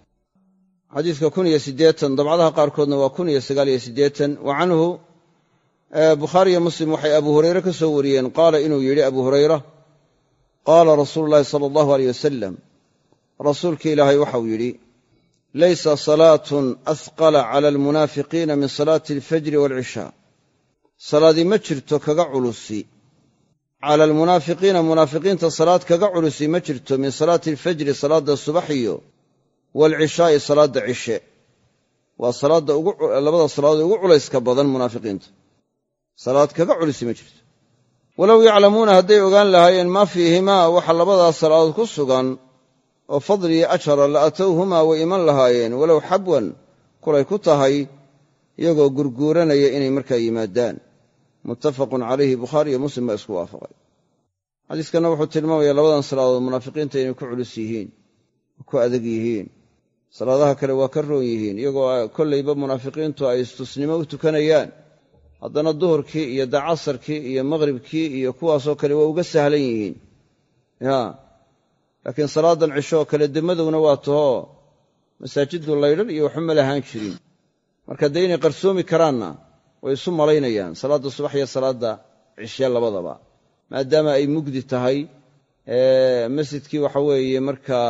xadiidka kun iyo siddeetan dabcadaha qaarkoodna waa kun iyo sagaal iyo siddeetan. Wa canhu bukhaariyo muslim waxay abu hurayre ka soo wariyeen. Qaala inuu yidhi abu hurayra qaala rasuulu llaahi sala allahu aleyh wasalam rasuulka ilaahay waxau yidhi laysa salaatun ahqala cala almunaafiqiina min salaati alfajri waalcishaa salaadii ma jirto kaga culusi cala almunaafiqiina munaafiqiinta salaad kaga culusi ma jirto min salaati alfajri salaadda subax iyo waalcishaa'i salaadda cishe. Waa salaadda labada salaadood ugu culayska badan munaafiqiinta. Salaad kaga culusi ma jirto. Walow yaclamuuna hadday ogaan lahaayeen maa fiihimaa waxa labadaas salaadood ku sugan oo fadliyo ajara la atowhumaa way iman lahaayeen walow xabwan kulay ku tahay iyagoo gurguuranaya inay markaa yimaadaan muttafaqun calayhi bukhaari iyo muslim baa isku waafaqay. Xadiiskanna wuxuu tilmaamayaa labadan salaadood munaafiqiinta inay ku culus yihiin ku adag yihiin salaadaha kale waa ka roon yihiin iyagoo kollayba munaafiqiintu ay istusnimo u tukanayaan. Haddana duhurkii iyo dacasarkii iyo maqhribkii iyo kuwaasoo kale waa uga sahlan yihiin. Ya laakiin salaadan cishooo kale demadowna waa tahoo masaajiddu laydhan iyo waxuma lahaan jirin. Marka dee inay qarsoomi karaanna way isu malaynayaan salaadda subax iyo salaadda cishe labadaba. Maadaama ay mugdi tahay masjidkii waxa weeye markaa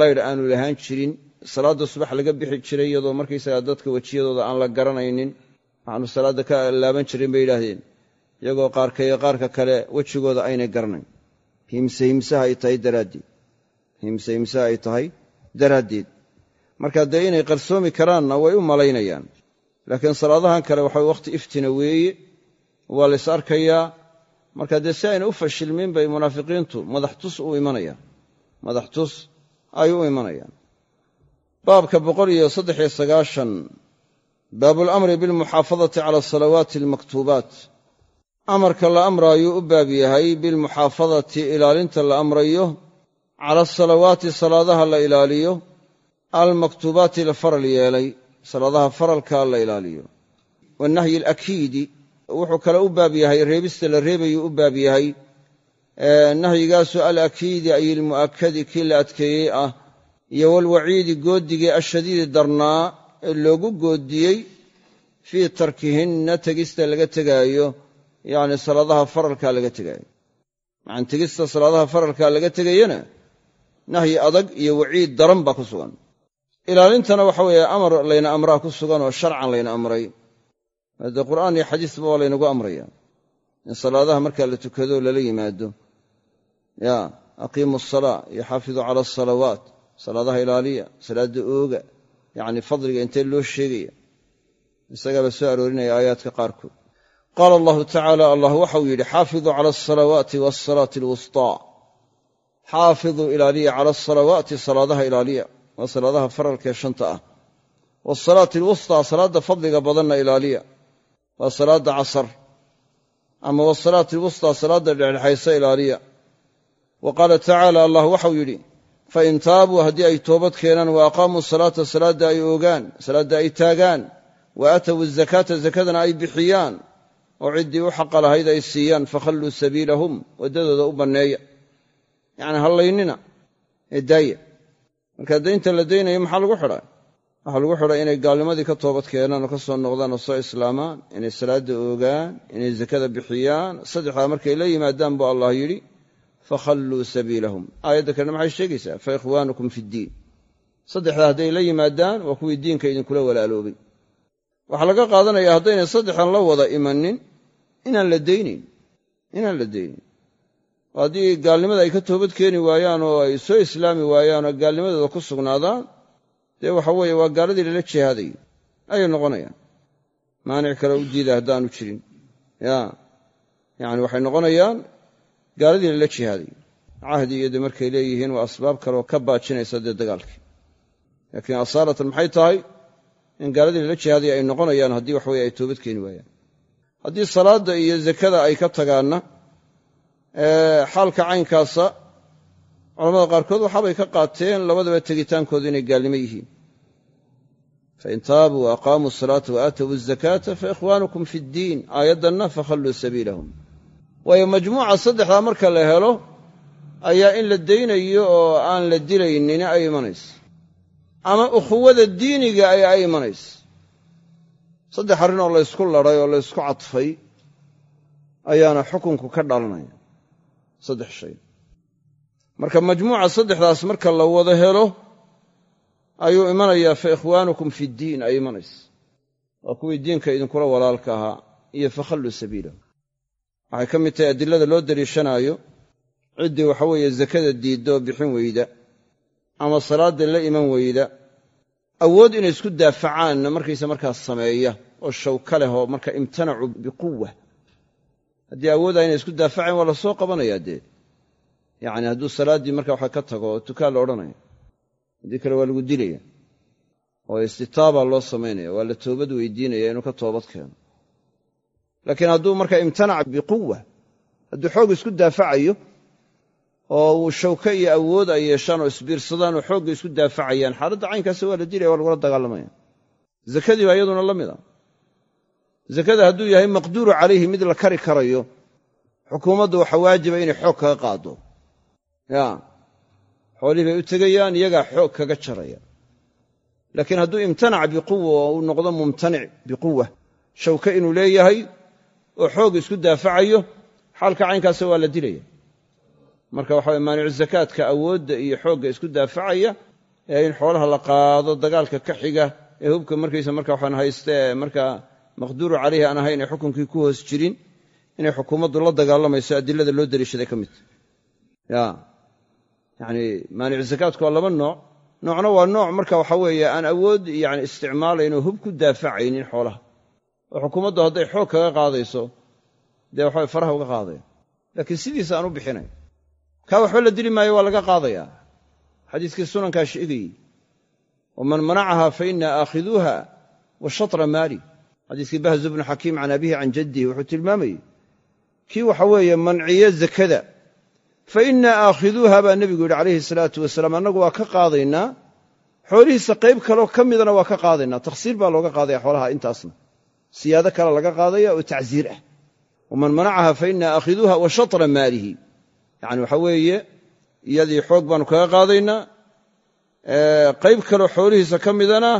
laydh aanu lahaan jirin salaadda subax laga bixi jiray iyadoo markaysaga dadka wejiyadooda aan la garanaynin waxaanu salaadda ka laaban jirin bay yidhaahdeen. Iyagoo qaarkayo qaarka kale wejigooda aynay garanayn. Himse himsaha ay tahay daraaddeed. Himse himsaha ay tahay daraaddeed. Marka dee inay qarsoomi karaanna way u malaynayaan laakiin salaadahan kale waxa wakhti iftina weeye waa lays arkayaa. Marka dee si ayna u fashilmin bay munaafiqiintu madax tus u imanayaan. Madax tus ay u imanayaan. Baabka baabulamri bilmuxaafadati cala asalawaati almaktuubaat amarka la amraayuu u baab yahay bilmuxaafadati ilaalinta la amrayo. Cala asalawaati salaadaha la ilaaliyo. Almaktuubaati la faral yeelay salaadaha faralkaa la ilaaliyo. Wanahyi alakiidi wuxuu kale u baab yahay reebista la reebayuu u baab yahay nahyigaasu alakiidi ay ilmu'akadi kii la adkeeyey ah iyo walwaciidi goodigii ashadiidi darnaa ee loogu goodiyey fii tarkihinna tegista laga tegaayo yacni salaadaha faralkaa laga tegaayo. Macan tegista salaadaha faralkaa laga tegayana nahyi adag iyo waciid daran baa ku sugan ilaalintana waxa weeye amar layna amraa ku sugan oo sharcan layna amray. Dee qur'aan iyo xadiisba waa laynagu amraya. In salaadaha markaa la tukado lala yimaado. Ya aqiimu asalaa iyo xaafiduu cala asalawaat salaadaha ilaaliya salaadda ooga yacni fadliga intee loo sheegaya. Isagaaba soo aroorinaya aayaadka qaarkood. Qaala allahu tacaala allah waxau yidhi xaafiduu cala asalawaati waasalaati alwustaa xaafiduu ilaaliya cala asalawaati salaadaha ilaaliya waa salaadaha faralkaee shanta ah. Waasalaati alwustaa salaadda fadliga badanna ilaaliya. Waa salaadda casar. Ama wasalaati alwustaa salaadda dhexdhexaysa ilaaliya. Wa qaala tacaala allah waxau yidhi fain taabuu haddii ay toobad keenaan wa aqaamuu salaata salaadda ay oogaan salaadda ay taagaan wa aatowu azakaata zakadana ay bixiyaan oo ciddii u xaqa lahayd ay siiyaan fakhalluu sabiilahum waddadooda u banneeya. Yacni hallaynina ee daaya marka daynta la daynayo maxaa lagu xidhaa? Waxaa lagu xidhay inay gaalnimadii ka toobad keenaan oo ka soo noqdaan oo soo islaamaan inay salaadda oogaan inay zakada bixiyaan. Saddexdaa markay la yimaadaan buu allah yidhi fakhalluu sabiilahum. Aayadda kalena maxay sheegaysaa? Fa ikhwaanukum fiddiin saddexdaa hadday la yimaadaan waa kuwii diinka idinkula walaaloobay. Waxaa laga qaadanaya haddaynay saddexdan la wada imanin inaan la daynayn inaan la daynayn oo haddii gaalnimada ay ka toobad keeni waayaan oo ay soo islaami waayaan oo gaalnimadooda ku sugnaadaan dee waxa weeye waa gaaladii lala jihaadayo ayay noqonayaan. Maanic kale u diida haddaanu jirin. Ya yacni waxay noqonayaan gaaladii lala jihaadayo cahdi iyo dee markay leeyihiin waa asbaab kaleoo ka baajinaysa dee dagaalkii. Laakiin asaalatan maxay tahay in gaaladii lala jihaadaya ay noqonayaan haddii wax weye ay toobad keeni waayaan. Haddii salaadda iyo zakada ay ka tagaanna xaalka caynkaasa culamada qaarkood waxaabay ka qaateen labadaba tegitaankoodu inay gaalnimo yihiin. Fain taabuu wa aqaamuu asalaata wa aatowu azakaata fa ikhwaanukum fi ddiin aayaddanna fakhalluu sabiilahum. Waayo majmuuca saddexdaa marka la helo ayaa in la daynayo oo aan la dilaynin ay imanaysa. Ama ukhuwada diiniga ay ay imanaysa. Saddex arrin oo laysku ladhay oo laysku cadfay ayaana xukunku ka dhalanaya saddex shay. Marka majmuuca saddexdaas marka la wada helo ayuu imanayaa fa ikhwaanukum fi ddiin ay imanaysa waa kuwii diinka idinkula walaalka ahaa iyo fakhalluu sabiilahu waxay ka mid tahay adilada loo daliishanaayo ciddii waxa weeye zakada diidda oo bixin weyda ama salaadda la iman weyda. Awood inay isku daafacaanna markaysa markaas sameeya oo shawka leh oo marka imtanacuu biquwa haddii awooddaa inay isku daafaceen waa la soo qabanayaa dee. Yacni hadduu salaaddii marka waxa ka tago oo tukaan la odhanaya haddii kale waa lagu dilaya. Oo istitaaba loo samaynaya waa la toobad weydiinaya inuu ka toobad keeno. Laakiin hadduu marka imtanac biquwa hadduu xoog isku daafacayo oo uu shawke iyo awood ay yeeshaan oo isbiirsadaan oo xoogga isku daafacayaan xaaladda caynkaasi waa la dilaya waa lagula dagaalamaya. Zakadii baa iyaduna la mid a zakada hadduu yahay maqduuru calayhi mid la kari karayo xukuumaddu waxa waajiba inay xoog kaga qaado ya. Xoolihii bay u tegayaan iyagaa xoog kaga jaraya. Laakiin hadduu imtanac biquwa oo uu noqdo mumtanic biquwa shawke inuu leeyahay oo xoog isku daafacayo xaalka caynkaasa waa la dilaya. Marka waxa weye maanicu zakaadka awoodda iyo xoogga isku daafacaya ee in xoolaha la qaado dagaalka ka xiga ee hubka markaysa marka waxaan hayste ee markaa maqduuru calayhi aan ahayn ee xukunkii ku hoos jirin inay xukuumaddu la dagaalamayso adilada loo daliishaday ka midta ya. Yacni maanicu zakaadku waa laba nooc. Noocna waa nooc marka waxa weeye aan awood yani isticmaalayn oo hub ku daafacaynin xoolaha. Oo xukuumaddu hadday xoog kaga qaadayso dee waxawe faraha uga qaadaya laakiin sidiisa aan u bixinayn kaa waxba la dili maayo waa laga qaadayaa. Xadiiskii sunankaa sheegayey waman manacaha fa ina aakhiduuha wa shatra maali xadiiskii bahzu bnu xakiim can abihi can jaddihi wuxuu tilmaamayey kii waxa weeye manciye zakada fa inaa aakhiduuha baa nebigu yidhi calayhi salaatu wasalaam annagu waa ka qaadaynaa xoolihiisa qayb kaleo ka midana waa ka qaadaynaa takhsiir baa looga qaadaya xoolaha intaasna siyaado kale laga qaadaya oo tacsiir ah. Waman manacaha fa inaa aakhiduuha wa shatra maalihi yacni waxa weeye iyadii xoog baanu kaga qaadaynaa qayb kaleo xoolihiisa ka midana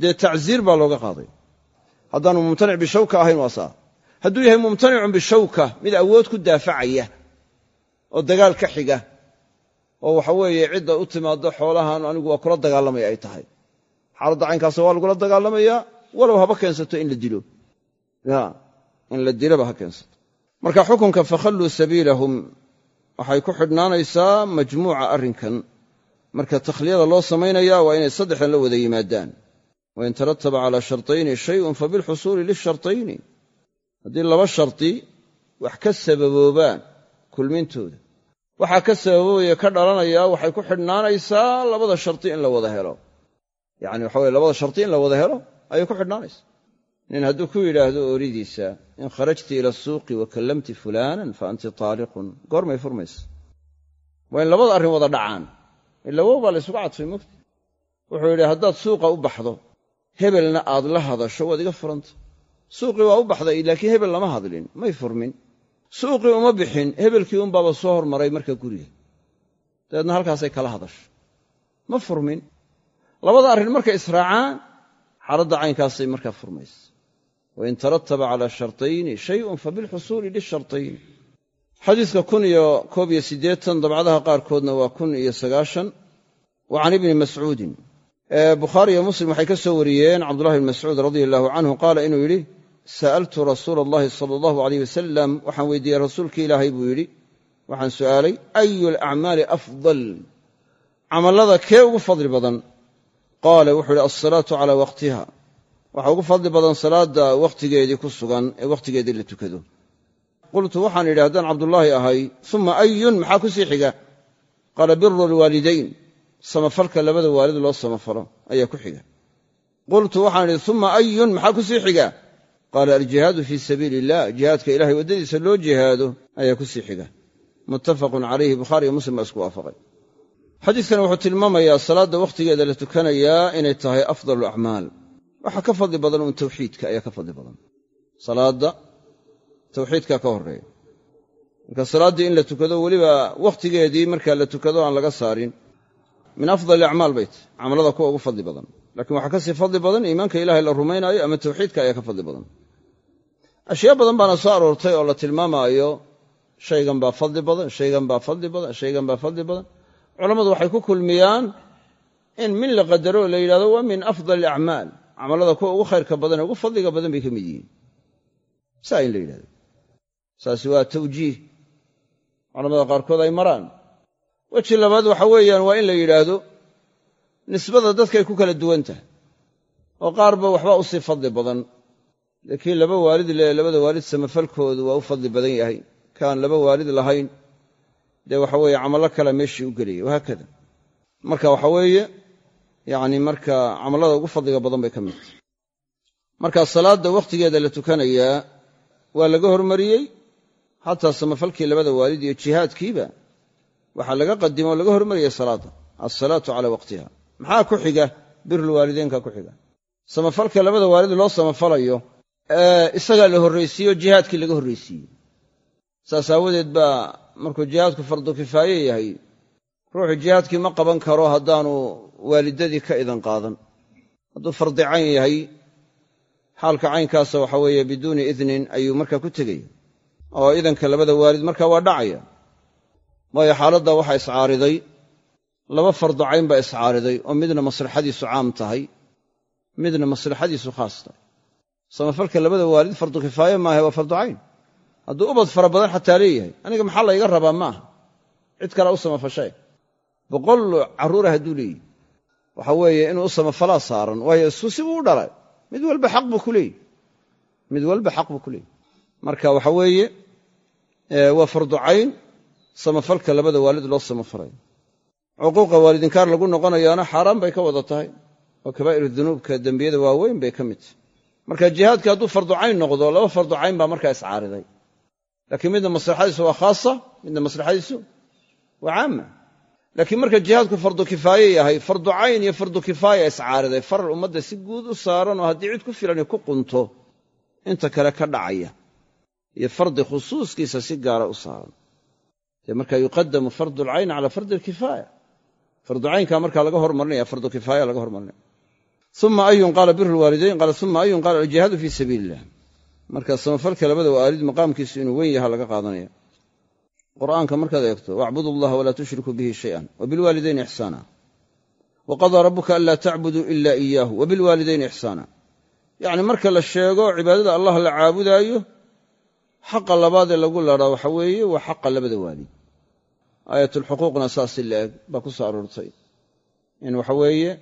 dee tacsiir baa looga qaadaya haddaanu mumtanic bishawka ahayn waa saa. Hadduu yahay mumtanicun bishawka mid awood ku daafacaya oo dagaal ka xiga oo waxa weeye cidda u timaaddo xoolahan anigu waa kula dagaalamaya ay tahay. Xaaladda caynkaasa waa lagula dagaalamayaa walow haba keensato in la dilo. In la diloba ha keensato. Marka xukunka fakhalluu sabiilahum waxay ku xidhnaanaysaa majmuuca arrinkan. Marka takhliyada loo samaynaya waa inay saddexdan la wada yimaadaan wain tarataba calaa shartayni shayun fabilxusuuli lishartayni haddii laba sharti wax ka sababoobaan kulmintooda waxaa ka sababoobaya ka dhalanaya waxay ku xidhnaanaysaa labada sharti in la wada helo yacni waxa weye labada sharti in la wada helo ayay ku xidhnaanaysaa nin hadduu ku yidhaahdo ooridiisa in kharajti ila asuuqi wa kallamti fulaanan fa anti taaliqun goormay furmaysa waa in labada arrin wada dhacaan ila wow baa la ysugu cadfay mogta wuxuu yidhi haddaad suuqa u baxdo hebelna aad la hadasho waad iga furanta suuqii waa u baxday laakiin hebel lama hadlin may furmin. Suuqii uma bixin hebelkii unbaaba soo hormaray marka guriga. Dabeedna halkaasay kala hadasho. Ma furmin. Labada arrin markay israacaan xaaladda caynkaasay markaa furmaysa. Wain tarataba calaa shartayni shayun fabilxusuuli lishartayni. Xadiidka kun iyo koob iyo siddeetan dabcadaha qaarkoodna waa kun iyo sagaashan. Wa ibni mascuudin bukhaari iyo muslim waxay ka soo wariyeen cabdullahi bn mascuud radia allahu canhu qaala inuu yidhi sa'altu rasuula allahi sala allahu aleyh wasalam waxaan weydiiyey rasuulkii ilaahay buu yidhi. Waxaan su'aalay ayu alacmaali afdal? Camallada kee ugu fadli badan? Qaala wuxuu yidhi alsalaatu calaa waqtiha. Waxaa ugu fadli badan salaadda wakhtigeedii ku sugan ee wakhtigeedii la tukado. Qultu waxaan idhi haddaan cabdullaahi ahay uma ayun maxaa ku sii xiga? Qaala biru alwaalidayn samafalka labada waalid loo samafalo ayaa ku xiga. Qultu waxaan idhi uma ayun maxaa ku sii xiga? Qaala aljihaadu fii sabiili illah jihaadka ilahay waddadiisa loo jihaado ayaa ku sii xiga. Muttafaqun calayhi bukhaariyo muslim baa isku waafaqay. Xadiidkan wuxuu tilmaamayaa salaadda wakhtigeeda la tukanayaa inay tahay afdalu acmaal. Waxaa ka fadli badan uun tawxiidka ayaa ka fadli badan. Salaadda tawxiidkaa ka horreeya. Marka salaaddii in la tukado weliba wakhtigeedii markaa la tukado aan laga saarin min afdali acmaal bay tahy camalada kuwa ugu fadli badan. Lakiin waxaa ka sii fadli badan iimaanka ilahay la rumaynaayo ama tawxiidka ayaa ka fadli badan. Ashyaa badan baana soo aroortay oo la tilmaamaayo shaygan baa fadli badan shaygan baa fadli badan shaygan baa fadli badan. Culammadu waxay ku kulmiyaan in min la qadaro la yidhahdo waa min afdal acmaal. Camalada kuwa ugu khayrka badan ee ugu fadliga badan bay ka mid yihiin. Saa in la yidhahdo saasi waa tawjiih. Culamada qaarkood ay maraan weji labaad waxa weeyaan waa in la yidhaahdo nisbada dadkay ku kala duwan tahay oo qaarba waxbaa u sii fadli badan. Laakiin laba waalid le labada waalid samafalkoodu waa u fadli badan yahay. Kaan laba waalid lahayn dee waxa weeye camallo kale meeshii u gelaya wahaakada marka waxa weeye yacni marka camallada ugu fadliga badan bay ka mid tahay. Marka salaadda wakhtigeeda la tukanayaa waa laga hormariyey. Xataa samafalkii labada waalid iyo jihaadkiiba waxaa laga qadimo o laga hormariyey salaadda alsalaatu calaa waqtiha. Maxaa ku xiga? Birulwaalideynka ku xiga. Samafalka labada waalid loo samafalayo isagaa la horraysiiye oo jihaadkii laga horraysiiyey saas aawadeed baa markuu jihaadku fardu kifaaye yahay ruuxu jihaadkii ma qaban karo haddaanu waalidadii ka idan qaadan. Hadduu fardi cayn yahay xaalka caynkaasa waxa weeye biduuni idnin ayuu markaa ku tegaya oo idanka labada waalid markaa waa dhacaya waayo xaaladda waxaa iscaariday. Laba fardu cayn baa iscaariday oo midna maslaxadiisu caam tahay midna maslaxadiisu khaas tahay. Samafalka labada waalid fardu kifaaye maahe waa fardu cayn. Hadduu ubad fara badan xataa leeyahay aniga maxaa layga rabaa maaha? Cid kale u samafashae boqol carruura hadduu leeyahy waxa weeye inuu u samafalaa saaran waayo isku sibuu u dhalay. Mid walba xaq buu ku leeyahy mid walba xaq buu ku leeyahy marka waxa weeye waa fardu samafalka labada waalid loo samafalayo cuquuqa waalidinkaar lagu noqonayaana xaaraan bay ka wada tahay oo kabaa'iru dunuubka dembiyada waaweyn bay ka mid tahay. Marka jihaadkii hadduu fardu cayn noqdo laba fardu cayn baa markaa iscaariday. Laakiin midna maslaxadiisu waa khaasa midna maslaxadiisu waa caama. Laakiin marka jihaadku fardu kifaaye yahay fardu cayn iyo fardu kifaaya iscaariday faral ummadda si guud u saaran oo haddii cid ku filani ku qunto inta kale ka dhacaya iyo fardi khusuuskiisa si gaara u saaran dee marka yuqadamu fardu alcayn cala fardi alkifaaya fardu caynkaa markaa laga hormarinaya fardu kifaaya laga hormarinaya uma ayun qaala biru lwaalidayn qaala uma ayun qaala aljihaadu fii sabiili illah marka samafalka labada waalid maqaamkiisu inuu weyn yaha laga qaadanaya qur'aanka markaad eegto wacbudu allaha walaa tushrikuu bihi shayan wabilwaalidayni ixsaana wa qadaa rabbuka anlaa tacbuduu ila iyaahu wabilwaalidayni ixsaana yacni marka la sheego cibaadada allah la caabudaayo xaqa labaadee lagu ladhaa waxa weeye waa xaqa labada waalid aayatulxuquuqna saasi la-eg baa ku soo aroortay. In waxa weeye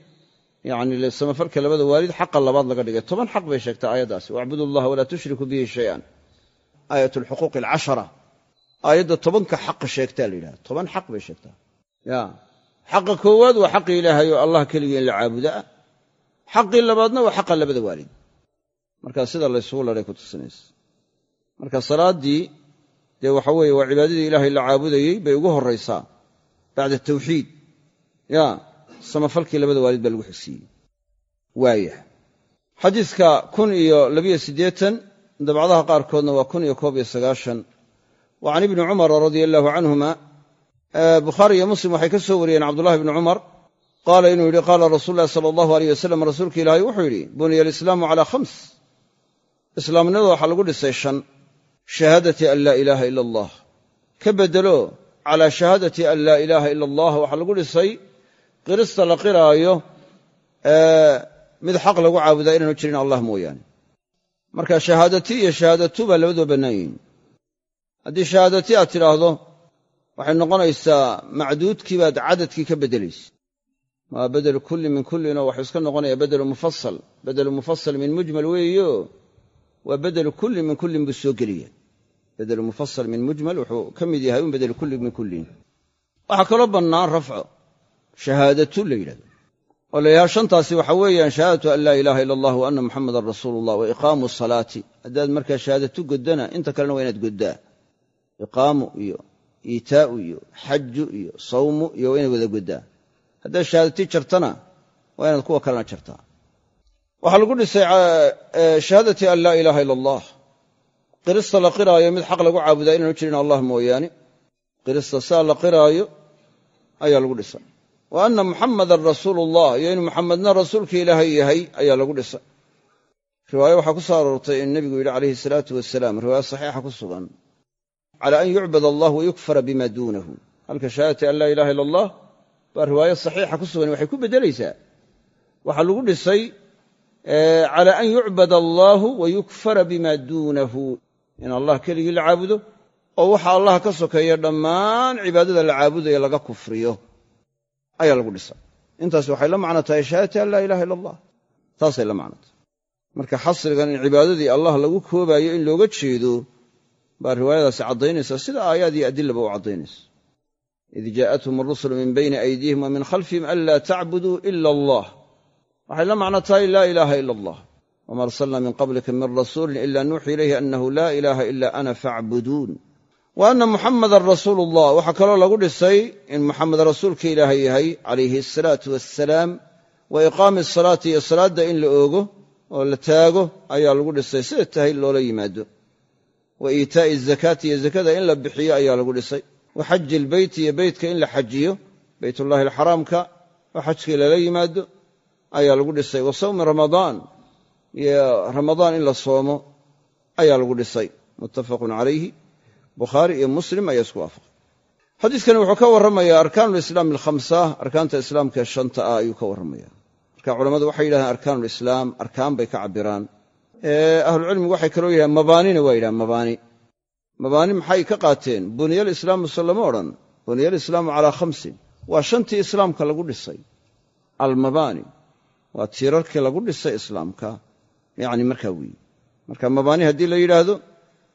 yani samafalka labada waalid xaqa labaad laga dhigay. Toban xaq bay sheegtaa aayaddaasi wacbudu allaha walaa tushrikuu bihi shayan. Aayat alxuquuqi alcashara. Aayadda tobanka xaqa sheegtaa la yidhahda toban xaq bay sheegtaa. Ya. Xaqa koowaad waa xaqii ilaahay oo allah keligii in la caabudaa xaqii labaadna waa xaqa labada waalid. Markaa sida laysugu ladhay ku tusinaysa marka salaaddii dee waxa weeye waa cibaadadii ilaahay la caabudayey bay ugu horraysaa bacda tawxiid. Ya samafalkii labada waalid baa lagu xigsiiyey waaya xadiidka kun iyo labiyo siddeetan dabcadaha qaarkoodna waa kun iyo koob iyo sagaashan. Wa can ibni cumara radia allaahu canhuma bukhaari iyo muslim waxay ka soo wariyeen cabdullahi bni cumar. Qaala inuu yidhi qaala rasuulu llahi sala allahu aleyh wasalam rasuulka ilaahay wuxuu yidhi buniya alislaamu calaa khams islaamnimada waxaa lagu dhisay shan shahaadati an laa ilaaha ila allah. Ka beddelo calaa shahaadati an laa ilaaha ila allah waxaa lagu dhisay qirista la qiraayo mid xaq lagu caabudaa inaanu jirin allah mooyaane. Marka shahaadati iyo shahaadatu baa labadoo bannaan yihiin haddii shahaadati aad tidhaahdo waxay noqonaysaa macduudkii baad cadadkii ka beddelaysa. Waa bedelu kulli min kullinoo waxuu iska noqonaya bedelu mufasal bedelu mufasal min mujmal weeyo waa bedelu kulli min kullin buu soo geliya bedelu mufasal min mujmal wuxuu ka mid yahay un bedelu kulli min kullin. Waxaa kaloo bannaan rafco shahaadatu la yidhahdo. Oo la yidhaha shantaasi waxa weeyaan shahaadatu an laa ilaaha ila allah wa anna muxamadan rasuulu allah wa iqaamu salaati. Haddaad markaa shahaadatu goddana inta kalena waa inaad goddaa. Iqaamu iyo iitaa'u iyo xaju iyo sawmu iyo waa inaad wada goddaa. Haddaad shahaadati jartana waa inaad kuwa kalena jartaa waxaa lagu dhisay shahaadati an laa ilaaha ila allah qirista la qiraayo mid xaq lagu caabudaa inaanu jirin allah mooyaane. Qirista saa la qiraayo ayaa lagu dhisay wa anna muxamadan rasuulu ullah iyo inuu muxamedna rasuulka ilaahay yahay ayaa lagu dhisay riwaayo waxaa ku soo aroortay in nebigu yidhi calayhi salaatu wasalaam riwaayo saxiixa ku sugan. Cala an yucbad allah wayukfara bima duunahu. Halka shahaadati an laa ilaha illa allah baa riwaayo saxiixa ku sugan waxay ku beddelaysaa waxaa lagu dhisay cala an yucbad allaahu wayukfara bima duunahu in allah keligii la caabudo oo waxa allah ka sokeeya dhammaan cibaadada la caabudaya laga kufriyo. Ayaa lagu dhisay intaas waxay la macno tahay shahaadati an laa ilaha illa allah. Taasay la macno tahay marka xasrigan in cibaadadii allah lagu koobaayo in looga jeedo baa riwaayadaasi caddaynaysa sida aayaad iyo adilaba u caddaynaysa. Id jaa'athum arusulu min bayni aydiihim wa min khalfihim an laa tacbuduu ila allah waxay la macno tahay laa ilaaha ila allah wama arsalna min qablika min rasuulin ila nuuxii ilayhi annahu laa ilaaha ila ana facbuduun wa anna muxamadan rasuulu ullah waxaa kaloo lagu dhisay in muxamed rasuulka ilaahay yahay calayhi asalaatu wassalaam. Wa iqaami asalaati iyo salaadda in la oogo oo la taago ayaa lagu dhisay. Sida tahay loola yimaado. Wa iitaa'i azakaati iyo zakada in la bixiyo ayaa lagu dhisay. Wa xaji ilbeyti iyo beytka in la xajiyo beytullahi alxaraamka oo xajkii lala yimaado ayaa lagu dhisay. Wa sawmi ramadaan iyo ramadaan in la soomo ayaa lagu dhisay. Muttafaqun calayhi bukhaari iyo muslim ayaa isku waafaqay. Xadiiskani wuxuu ka warramayaa arkaanulislaam alkhamsa arkaanta islaamka ee shanta ah ayuu ka warramaya marka culammadu waxay yidhahdeen arkaanulislaam arkaan bay ka cabbiraan. Ahlucilmigu waxay kaloo yidhahdeen mabaanina waa yidhahan mabaani. Mabaani maxay ka qaateen? Buniyalislaamu se lama odhan buniyalislaamu calaa khamsin. Waa shantii islaamka lagu dhisay almabaani waa tiirarkii lagu dhisay islaamka. Yacni markaa weeye marka mabaani haddii la yidhaahdo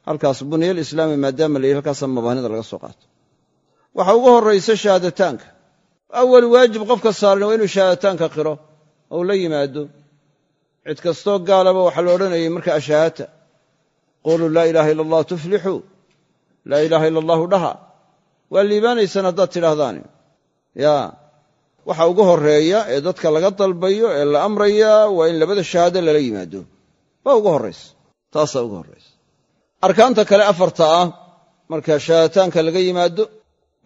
halkaas buniyalislaami maadaama la yidhi halkaasaa mabaanida laga soo qaato. Waxa ugu horraysa shahaadataanka. Awal waajib qofka saaran waa inuu shahaadataanka qiro ou la yimaado. Cid kastoo gaalaba waxaa la odhanayay marka ashahaata quluu laa ilaaha ila allah tuflixuu laa ilaaha ila allahu dhaha. Waa liibaanaysaan haddaad tidhaahdaani yaa waxa ugu horreeya ee dadka laga dalbayo ee la amrayaa waa in labada shahaado lala yimaado. Waa ugu horraysa taasaa ugu horraysa arkaanta kale afarta ah marka shahaadataanka laga yimaado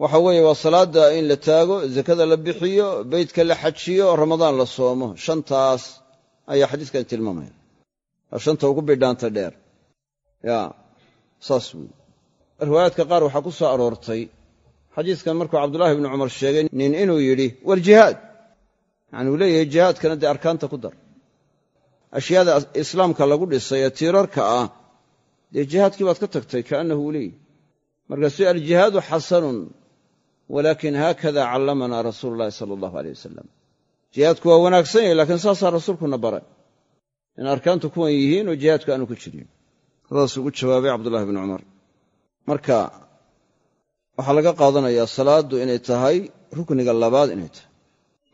waxa weeye waa salaadda in la taago zakada la bixiyo beytka la xajiyo ramadaan la soomo. Shantaas ayaa xadiiskan tilmaamaya waa shanta ugu bidhaanta dheer. Ya saas weeye. Riwaayaadka qaar waxaa ku soo aroortay xadiiskan markuu cabdullaahi ibnu cumar sheegay nin inuu yidhi waljihaad yani uu leeyahay jihaadkana dee arkaanta ku dar. Ashyaada islaamka lagu dhisay ee tiirarka ah dee jihaadkii baad ka tagtay kaannahu uu leeyahy markaasuu aljihaadu xasanun walaakin haakada callamanaa rasuulu llahi sala allahu aleyh wasalam jihaadku waa wanaagsan yahay laakiin saasaa rasuulkuna baray. In arkaantu kuwan yihiin oo jihaadku aanu ku jirin. Saasuu ugu jawaabay cabdullahi bnu cumar. Marka waxaa laga qaadanayaa salaaddu inay tahay rukniga labaad inay tahay.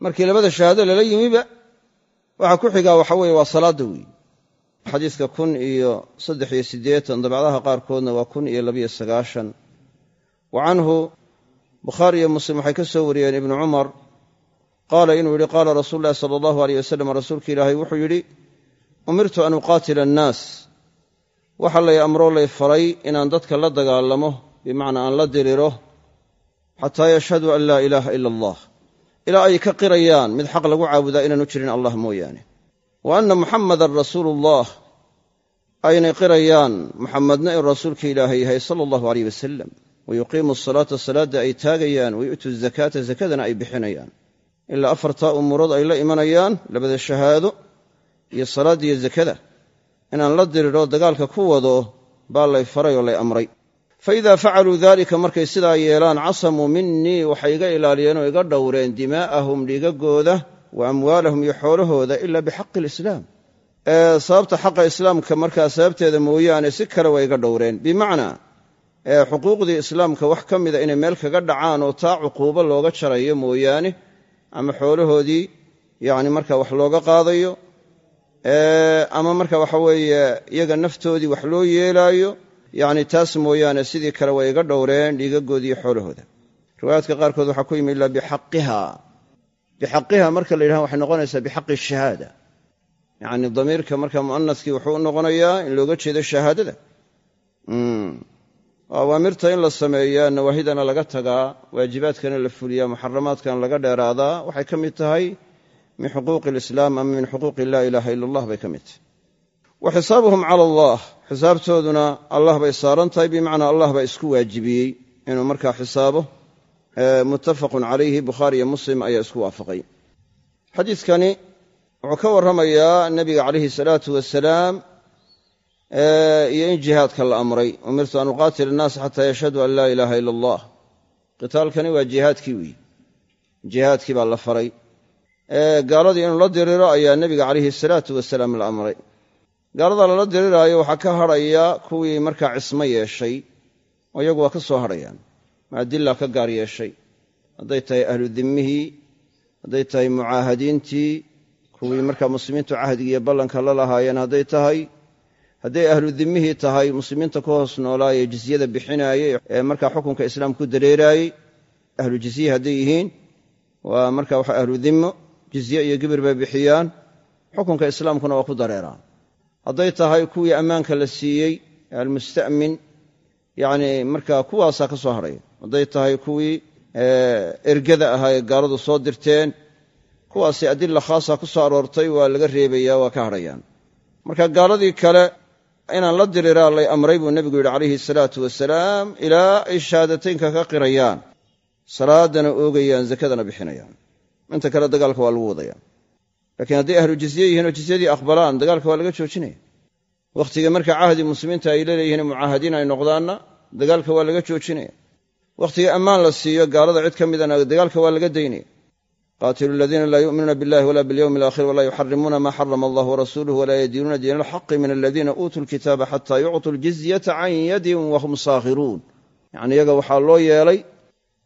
Markii labada shahaado lala yimiba waxaa ku xigaa waxa weeye waa salaadda weeye xadiiska kun iyo saddex iyo siddeetan dabcdaha qaarkoodna waa kun iyo labiyo sagaashan. Wa canhu bukhaari iyo muslim waxay ka soo wariyeen ibnu cumar. Qaala inuu yidhi qaala rasuulu llahi sala allahu aleyh wasalam rasuulka ilaahay wuxuu yidhi umirtu an uqaatila annaas waxa lay amroo lay faray inaan dadka la dagaalamo bimacnaa aan la diriro xataa yashhaduu an laa ilaaha ila allah. Ilaa ay ka qirayaan mid xaq lagu caabudaa inaanu jirin allah mooyaane. Wa anna muxamadan rasuuluullah aynay qirayaan muxamedna in rasuulka ilaahay yahay sala allahu aleyh wasalam wa yuqiimu asalaata salaadda ay taagayaan wa yu'tu zakaata zakadana ay bixinayaan. Ilaa afartaa umuurood ay la imanayaan labada shahaado iyo salaadda iyo zakada. Inaan la diriro dagaalka ku wado baa lay faray oo lay amray fa idaa facaluu daalika markay sidaa yeelaan casamuu minii waxay iga ilaaliyeen oo iga dhowreen dimaa'ahum dhiigagooda wa amwaalahum iyo xoolahooda ilaa bixaqi alislaam ee sababta xaqa islaamka markaa sababteeda mooyaane si kale waa iga dhowreen bimacnaa xuquuqdii islaamka wax ka mida inay meel kaga dhacaan oo taa cuquubo looga jarayo mooyaane ama xoolahoodii yacni marka wax looga qaadayo ama marka waxa weeye iyaga naftoodii wax loo yeelaayo yacni taas mooyaane sidii kale way iga dhowreen dhiigagoodiiyo xoolahooda. Riwaayaadka qaarkood waxaa ku yimi ilaa bixaqiha. Bixaqiha marka la yidhaha waxay noqonaysaa bixaqi shahaada. Yacni damiirka marka mu'anaskii wuxuu u noqonayaa in looga jeedo shahaadada. Oo awaamirta in la sameeyaa nawaahidana laga tagaa waajibaadkana la fuliyaa muxaramaadkana laga dheeraadaa. Waxay ka mid tahay min xuquuqi alislaam ama min xuquuqi laa ilaaha ila allah bay ka mid tahay wa xisaabuhum cala allah xisaabtooduna allah bay saaran tahay bimacnaa allah baa isku waajibiyey inuu markaa xisaabo muttafaqun calayhi bukhaari iyo muslim ayaa isku waafaqay xadiidkani wuxuu ka warramayaa nebiga calayhi salaatu wasalaam iyo in jihaadka la amray umirtu an uqaatil annaas xataa yashhaduu an laa ilaaha ila allah qitaalkani waa jihaadkii weyi jihaadkii baa la faray gaaladii inuu la diriro ayaa nebiga calayhi salaatu wasalaam la amray gaalada lala diriraayo waxaa ka hadhaya kuwii markaa cismo yeeshay oo iyagu waa ka soo hadhayaan maadilla ka gaar yeeshay. Hadday tahay ahlu dimmihii hadday tahay mucaahadiintii kuwii markaa muslimiintu cahdiga iyo ballanka la lahaayeen hadday tahay. Hadday ahlu dimmihii tahay muslimiinta ku hoos noolaayee jizyada bixinaayey ee markaa xukunka islaam ku dareeraayey ahlu jizye hadday yihiin waa marka waxa ahlu jizye iyo gibir bay bixiyaan xukunka islaamkuna waa ku dareeraan hadday tahay kuwii ammaanka la siiyey almusta'min yacni markaa kuwaasaa ka soo hadhaya hadday tahay kuwii ergada ahaa ee gaaladu soo dirteen kuwaasi adilla khaasa ku soo aroortay waa laga reebayaa waa ka hadhayaan marka gaaladii kale inaan la diriraa lay amray buu nebigu yidhi calayhi salaatu wasalaam ilaa ay shahaadateynka ka qirayaan salaadana oogayaan zakadana bixinayaan. Inta kale dagaalka waa lagu wadaya laakiin hadday ahlu jizye yihiin oo jizyadii aqbalaan dagaalka waa laga joojinaya. Wakhtiga marka cahdi muslimiinta ay laleeyihiin mucaahadiin ay noqdaanna dagaalka waa laga joojinaya. Wakhtiga ammaan la siiyo gaalada cid ka midana dagaalka waa laga daynaya. Qaatilu aladiina laa yu'minuuna billahi wala bilyowmi alaakhir walaa yuxarimuuna maa xarama allah warasuuluh walaa yadiinuuna diina alxaqi min aladiina uutuu lkitaaba xataa yuctuu ljizyata can yadin wahum saakhiruun. Yacni iyaga waxaa loo yeelay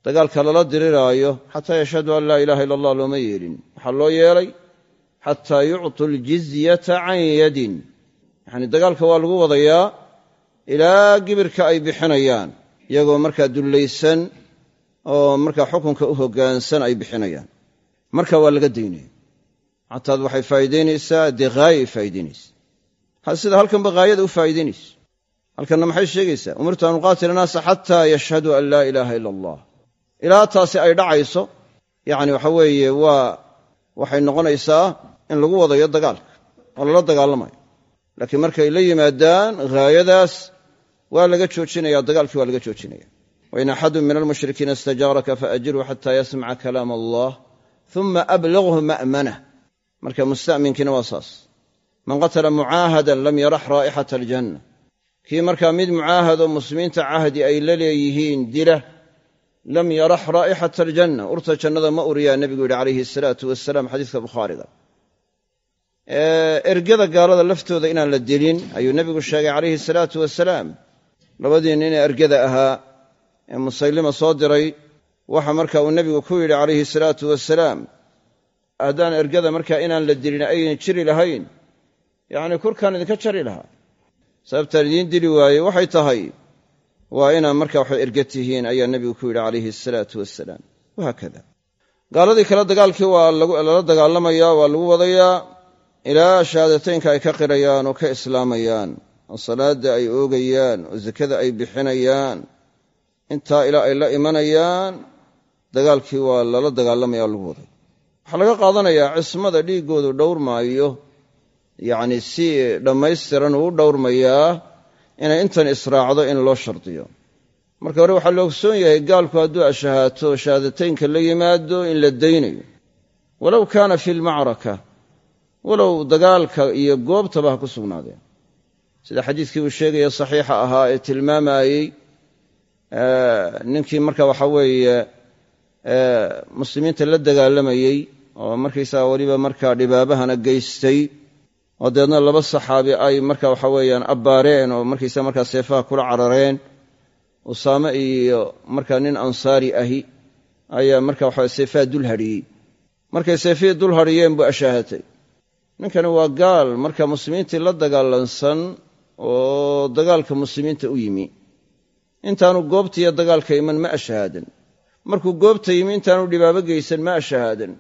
dagaalka lala diriraayo xataa yashhadu an laa ilaha illa allah looma yeelin. Waxaa loo yeelay xataa yuctuu ljizyata can yadin. Yacni dagaalka waa lagu wadayaa ilaa gibirka ay bixinayaan iyagoo markaa dullaysan oo markaa xukunka u hoggaansan ay bixinayaan. Marka waa laga daynaya xataad waxay faa'iidaynaysaa dee haayay faa'idaynaysa sida halkanba haayada u faa'idaynayso halkanna maxay sheegaysaa? Umirtu an uqaatila naasa xataa yashhaduu an laa ilaaha ila allah. Ilaa taasi ay dhacayso yacni waxa weeye waa waxay noqonaysaa in lagu wadayo dagaalka oo lala dagaalamayo laakiin markay la yimaadaan haayadaas waa laga joojinaya dagaalkii waa laga joojinaya. Wain axadun min almushrikiina istajaaraka faajirhu xata yasmaca kalaam allah uma ablighhu ma'manah marka musta'minkiina waa saas. Man qatala mucaahadan lam yarax raa'ixata aljanna. Kii markaa mid mucaahadoo muslimiinta cahdi ay la leeyihiin dila lam yarax raa'ixata aljanna. Urta jannada ma uriyaa nebigu yidhi calayhi asalaatu wasalaam xadiiska bukhaariga ergada gaalada laftooda inaan la dilin ayuu nebigu sheegay calayhi salaatu wasalaam. Labadii nin ee ergada ahaa ee musaylima soo diray waxa marka uu nebigu ku yidhi calayhi salaatu wasalaam haddaan ergada markaa inaan la dilin ayna jiri lahayn. Yacnii kurkaan idinka jari lahaa. Sababtaan idiin dili waaye waxay tahay waa inaan markaa waxay erga tihiin ayaa nebigu ku yidhi calayhi asalaatu wasalaam. Wahaakada gaaladii kale dagaalkii waa lala dagaalamayaa waa lagu wadayaa ilaa shahaadateynka ay ka qirayaan oo ka islaamayaan oo salaadda ay oogayaan oo sakada ay bixinayaan intaa ilaa ay la imanayaan dagaalkii waa lala dagaalamaya oo lagu waday. Waxaa laga qaadanayaa cismada dhiiggoodu dhowrmaayo yacni si dhammaystiran uu dhowrmayaa inay intan israacdo in loo shardiyo. Marka hore waxaa la ogsoon yahay gaalku hadduu ashahaato shahaadateynka la yimaado in la daynayo. Walow kaana fi lmacraka walow dagaalka iyo goobtaba ha ku sugnaadeen. Sida xadiidkii uu sheegaya saxiixa ahaa ee tilmaamayey ninkii marka waxa weeye muslimiinta la dagaalamayey oo markaysaga weliba markaa dhibaabahana geystay oo deedna laba saxaabi ay marka waxa weeyaan abbaareen oo markaysaga markaa seefaha kula carareen usaame iyo markaa nin ansaari ahi ayaa marka waxa seefaha dul hadhiyey markay seefihii dul hadhiyeen buu ashaahatay ninkani waa gaal marka muslimiintii la dagaalansan oo dagaalka muslimiinta u yimi. Intaanu goobtiiyo dagaalka iman ma ashahaadan markuu goobta yimi intaanu dhibaabo geysan ma ashahaadan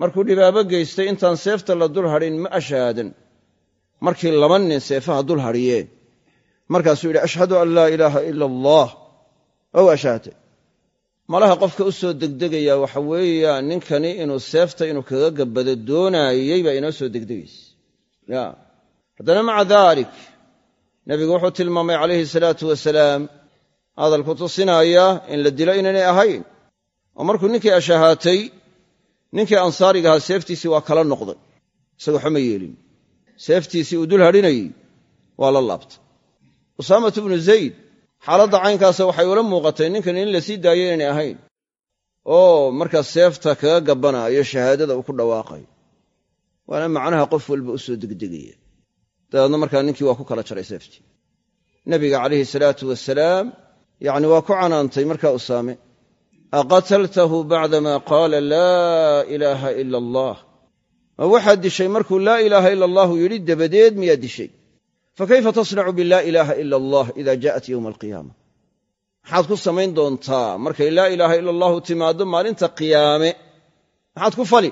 markuu dhibaabo geystay intaan seefta la dul hadhin ma ashahaadan markii laba nin seefaha dul hadhiyeen markaasuu yidhi ashhadu an laa ilaaha ila allah. Ow ashaate malaha qofka u soo degdegaya waxa weeyaan ninkani inuu seefta inuu kaga gabbado doonaayey baa inoo soo degdegaysa ya. Haddana maca daalik nebigu wuxuu tilmaamay calayhi salaatu wasalaam hadalku tusinaaya in la dilo inaynay ahayn. Oo markuu ninkii ashahaatay ninkii ansaariga ahaa seeftiisii waa kala noqday isagoo xoma yeelin. Seeftiisii uu dul hadhinayey waa la laabtay. Usaamatu bnu zayd xaaladda caynkaasa waxay ula muuqatay ninkan in la sii daayo inaynay ahayn. Oo markaas seefta kaga gabbanaayo shahaadada uu ku dhawaaqayo waana macnaha qof walba u soo degdegaya. Dabeedna markaa ninkii waa ku kala jaray seeftii. Nebiga calayhi salaatu wasalaam yacni waa ku canaantay markaa usaame aqataltahu bacdamaa qaala laa ilaaha ila allah. Ma waxaad dishay markuu laa ilaaha ila allahu yidhi dabadeed miyaad dishay fakayfa tasnacu bilaa ilaaha ila allah ida jaءat yowma alqiyaama maxaad ku samayn doontaa markay laa ilaaha ila allahu timaaddo maalinta qiyaame maxaad ku fali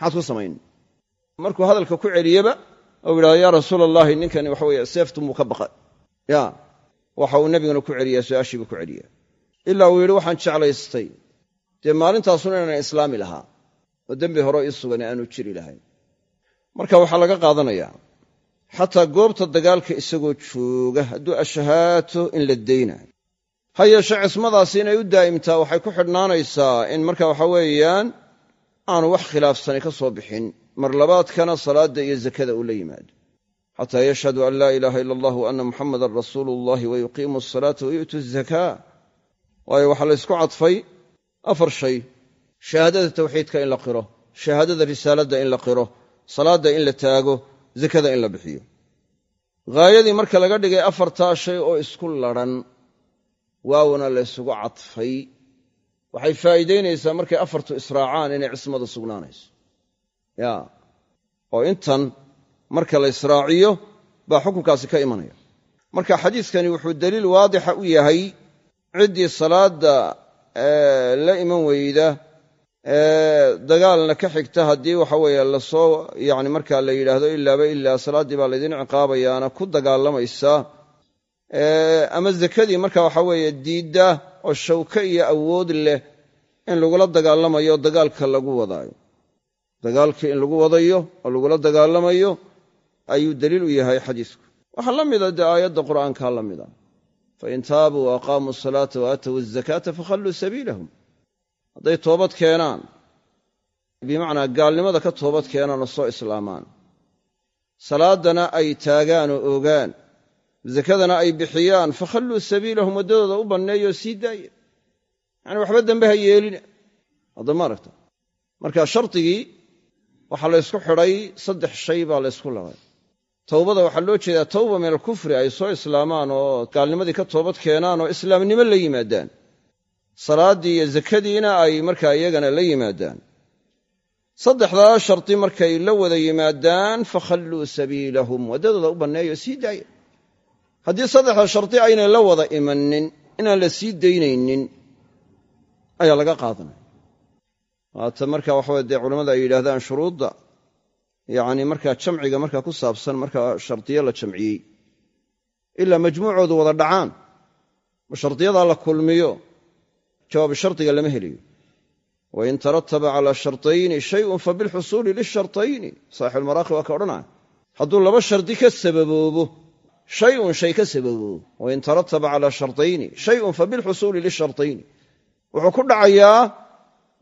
maxaad ku samayn markuu hadalka ku celiyeba ou yidhahdo yaa rasuula allahi ninkani waxa weye seeftumuu ka baqa ya waxa uu nebiguna ku celiyaa su'aashiibuu ku celiyaa ilaa uu yidhi waxaan jeclaystay dee maalintaasuna inaan islaami lahaa oo dembi hore ii sugani aanu jiri lahayn marka waxaa laga qaadanayaa xataa goobta dagaalka isagoo jooga hadduu ashahaato in la daynayo ha yeeshe cismadaasi inay u daa'imtaa waxay ku xidhnaanaysaa in marka waxa weeyaan aanu wax khilaafsani ka soo bixin mar labaadkana salaadda iyo zakada uu la yimaado. Xataa yashhadu an laa ilaaha ila allah wa anna muxamadan rasuulu ullahi wa yuqiimu asalaata wa yu'tu azakaa waayo waxaa la ysku cadfay afar shay. Shahaadada tawxiidka in la qiro shahaadada risaaladda in la qiro salaadda in la taago zakada in la bixiyo. Ghaayadii marka laga dhigay afartaa shay oo isku ladhan waawna la ysugu cadfay. Waxay faa'iidaynaysaa markay afartu israacaan inay cismadu sugnaanayso. Ya. Oo intan marka la israaciyo baa xukunkaasi ka imanaya. Marka xadiiskani wuxuu daliil waadixa u yahay ciddii salaadda la iman weyda dagaalna ka xigta haddii waxa weeye la soo yani markaa la yidhaahdo ilaaba ilaa salaaddii baa laydin ciqaabayaana ku dagaalamaysa. Ama zakadii marka waxa weeye diidda oo shawke iyo awood leh in lagula dagaalamayo dagaalka lagu wadaayo. Dagaalkii in lagu wadayo oo lagula dagaalamayo ayuu daliil u yahay xadiisku. Waxaa la mida dee aayadda qur'aankaa la mida. Fain taabuu wa aqaamuu asalaata wa aatow azakaata fakhalluu sabiilahum hadday toobad keenaan bimacnaa gaalnimada ka toobad keenaan oo soo islaamaan. Salaaddana ay taagaan oo ogaan zakadana ay bixiyaan. Fakhalluu sabiilahum waddadooda u banneeyoo sii daaya yacani waxba dembe ha yeelina hadda ma aragta marka shardigii waxaa la ysku xidhay saddex shay baa la ysku labay. Towbada waxaa loo jeedaa tawba min alkufri ay soo islaamaan oo gaalnimadii ka toobad keenaan oo islaamnimo la yimaadaan salaaddii iyo zakadiina ay markaa iyagana la yimaadaan. Saddexdaa shardi markay la wada yimaadaan fakhalluu sabiilahum waddadooda u banneeyo sii daaya haddii saddexda shardi aynay la wada imanin inaan la sii daynaynin ayaa laga qaadanaya. Waata marka waxaweye dee culamada ay yidhahdaan shuruudda yacni markaa jamciga markaa ku saabsan markaa shardiyo la jamciyey ilaa majmuucoodu wada dhacaan oo shardiyadaa la kulmiyo jawaabu shardiga lama helayo wain tarataba calaa shartayni shayun fabilxusuuli lishartayni. Saaxibulmaraaqi waa ka odhanaya hadduu laba shardi ka sababoobo shayun shay ka sababoobo. Wain tarataba calaa shartayni shayun fabilxusuuli lishartayni. Wuxuu ku dhacayaa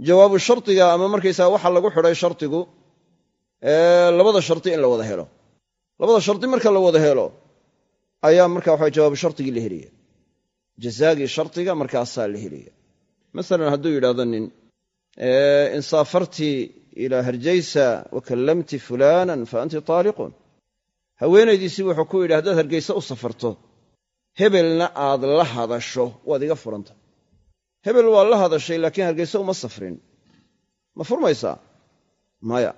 jawaabu shardiga ama markaysaga waxa lagu xidhay shardigu labada shardi in la wada helo. Labada shardi marka la wada helo ayaa marka waxa jawaabu shardigii la helaya jazaagii shardiga markaasaa la helaya masalan hadduu yidhahdo nin in saafartii ilaa harjaysa wa kallamti fulaanan fa anti taaliqun haweenaydiisii wuxuu ku yidhi haddaad hargayse u safarto hebelna aad la hadasho waad iga furanta. Hebel waa la hadashay laakiin hargayse uma safrin. Ma furmaysaa? Maya.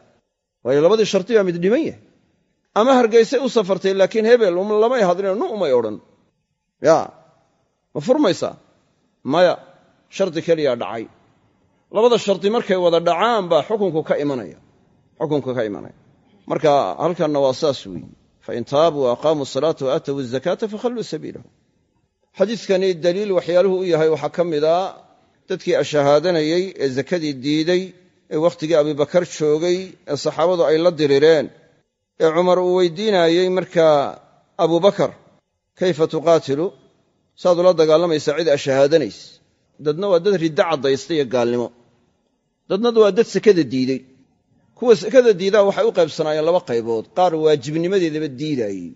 Waayo labadii shardi baa mid dhiman yahay. Ama hargayse u safartay laakiin hebel lamay hadlino nu umay odhan. Ya ma furmaysaa? Maya shardi keliyaa dhacay. Labada shardi markay wada dhacaan baa xukunku ka imanaya. Xukunku ka imanaya. Marka halkanna waa saas weeye fain taabuu waaqaamuu salaata wa azakaata fakhalluu sabiilahum xadiiskani daliil waxyaaluhu u yahay waxaa ka mid a dadkii ashahaadanayey ee zakadii diiday ee wakhtigii abibakar joogay ee saxaabadu ay la dirireen ee cumar uu weydiinaayey markaa abubakar kayfa tuqaatilu? Saad ula dagaalamaysaa cid ashahaadanaysa dadna waa dad riddo caddaysta iyo gaalnimo. Dadna waa dad sekada diidey kuwa sekada diidaa waxay u qaybsanaayeen laba qaybood. Qaar waajibnimadeedaba diidaayey.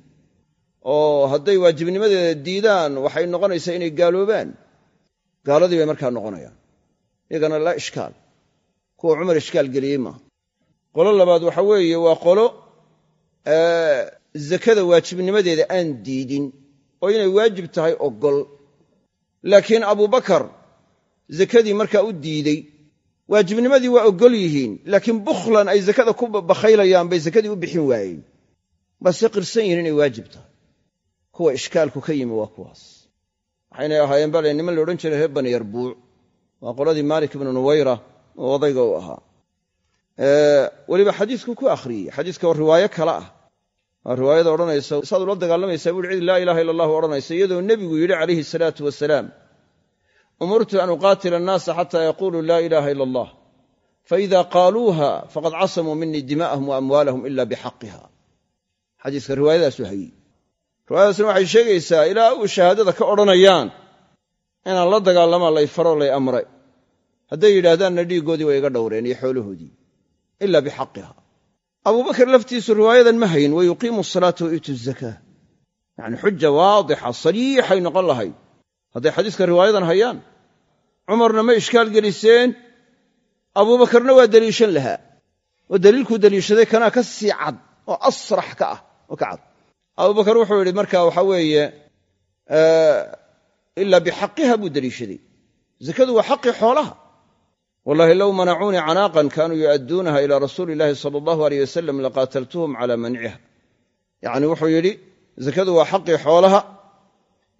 Oo hadday waajibnimadeeda diidaan waxay noqonaysaa inay gaaloobaan. Gaaladii bay markaa noqonayaan. Iyagana laa ishkaal. Kuwa cumar ishkaal geliyey maaha qolo labaad waxa weeye waa qolo zakada waajibnimadeeda aan diidin oo inay waajib tahay ogol. Laakiin abubakar zakadii markaa u diidey waajibnimadii waa ogol yihiin laakiin bukhlan ay zakada ku bakhaylayaan bay zakadii u bixin waayeen. Base qirsan yihiin inay waajib tahay. Kuwa ishkaalku ka yimi waa kuwaas. Waxaynay ahaayeen bale niman la odhan jiray reer bani yarbuuc. Waa qoladii maalik ibnu nuwayra oo odayga u ahaa weliba xadiisku ku akhriyey. Xadiiska oo riwaayo kale ah. Waa riwaayada odhanaysa saad ula dagaalamaysaa buuhi cid laa ilaha illa allahu odhanaysa iyadoo nebigu yidhi calayhi salaatu wasalaam umirtu an uqaatila annaasa xataa yaquuluu laa ilaha ila allah faida qaaluuha faqad casamuu minii dima'ahum wa amwaalahum ila bixaqiha xadiiska riwaayadaasu hayey riwaayadaasna waxay sheegaysaa ilaa uu shahaadada ka odhanayaan inaan la dagaalamaa lay faro lay amray hadday yidhaahdaanna dhiiggoodii way iga dhowreen iyo xoolahoodii ila bixaqiha abubakar laftiisu riwaayadan ma hayn wa yuqiimu asalaata wa iitu zakaa yacni xuja waadixa sariixay noqon lahayd hadday xadiiska riwaayadan hayaan cumarna ma ishkaal geliseen abuubakarna waa deliishan lahaa. Oo daliilkuu deliishaday kanaa ka sii cad oo asrax ka ah oo ka cad. Abubakar wuxuu yidhi marka waxa weeye ilaa bixaqiha buu deliishaday. Zakadu waa xaqii xoolaha. Wallahi low manacuunii canaaqan kaanuu yu'adduunaha ilaa rasuuli illaahi sala allahu aleyh wasalam laqaataltuhum calaa manciha yacni wuxuu yidhi zakadu waa xaqii xoolaha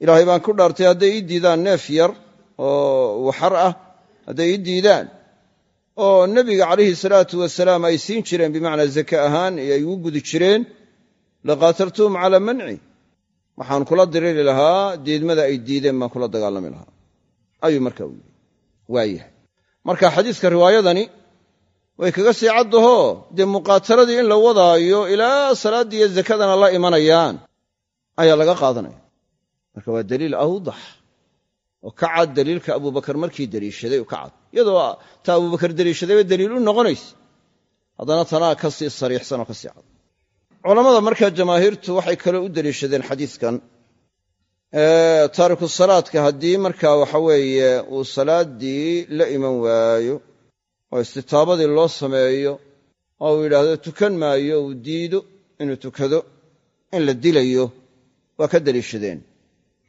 ilaahay baan ku dhaartay hadday ii diidaan neef yar oo waxar ah hadday ii diidaan oo nebiga calayhi salaatu wasalaam ay siin jireen bimacnaa zake ahaan iyo ay ugu gudi jireen laqaataltuhum calaa manci. Waxaan kula diriri lahaa diidmada ay diideen baan kula dagaalami lahaa. Ayuu marka u yidhi. Waayahay marka xadiiska riwaayadani way kaga sii caddahoo dee muqaataladii in la wadaayo ilaa salaaddii iyo zakadana la imanayaan ayaa laga qaadanaya marka waa daliil awdax oo ka cad daliilka abubakar markii deliishaday ka cad. Iyadoo ta abubakar deliishadayba daliil u noqonaysa haddana tanaa ka sii sariixsan oo ka sii cad. Culammada markaa jamaahiirtu waxay kaloo u deliishadeen xadiidkan taariku salaadka haddii markaa waxa weeye uu salaaddii la iman waayo oo istitaabadii loo sameeyo oo uu yidhaahdo tukan maayo uu diido inuu tukado in la dilayo waa ka deliishadeen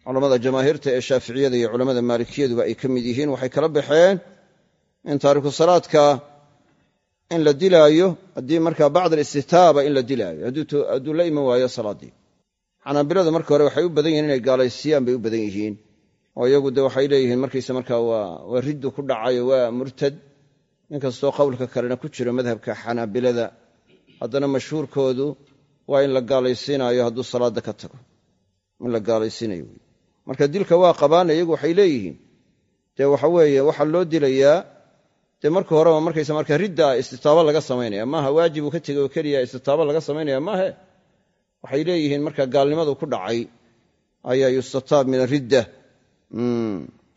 culammada jamaahiirta ee shaaficiyada iyo culammada maalikiyaduba ay ka mid yihiin. Waxay kala baxeen in taariku salaadka in la dilaayo haddii markaa bacd alistitaaba in la dilaayo hadduu la iman waayo salaaddii xanaabiladu marka hore waxay u badan yihiin inay gaalaysiyaan bay u badan yihiin. Oo iyagu de waxay leeyihiin markayse markaa waa riddu ku dhacayo waa murtad. Inkastoo qowlka kalena ku jiro madhabka xanaabilada haddana mashhuurkoodu waa in la gaalaysiinayo hadduu salaadda ka tago. In la gaalaysiinayo wy marka dilka waa qabaana iyagu waxay leeyihiin. Dee waxa weeye waxaa loo dilayaa dee marka horeba markaysa markaa ridda istitaabo laga samaynaya maaha waajibuu ka tegay oo keliya istitaabo laga samaynaya maahe waxay leeyihiin marka gaalnimadu ku dhacay ayaa yustataab min aridda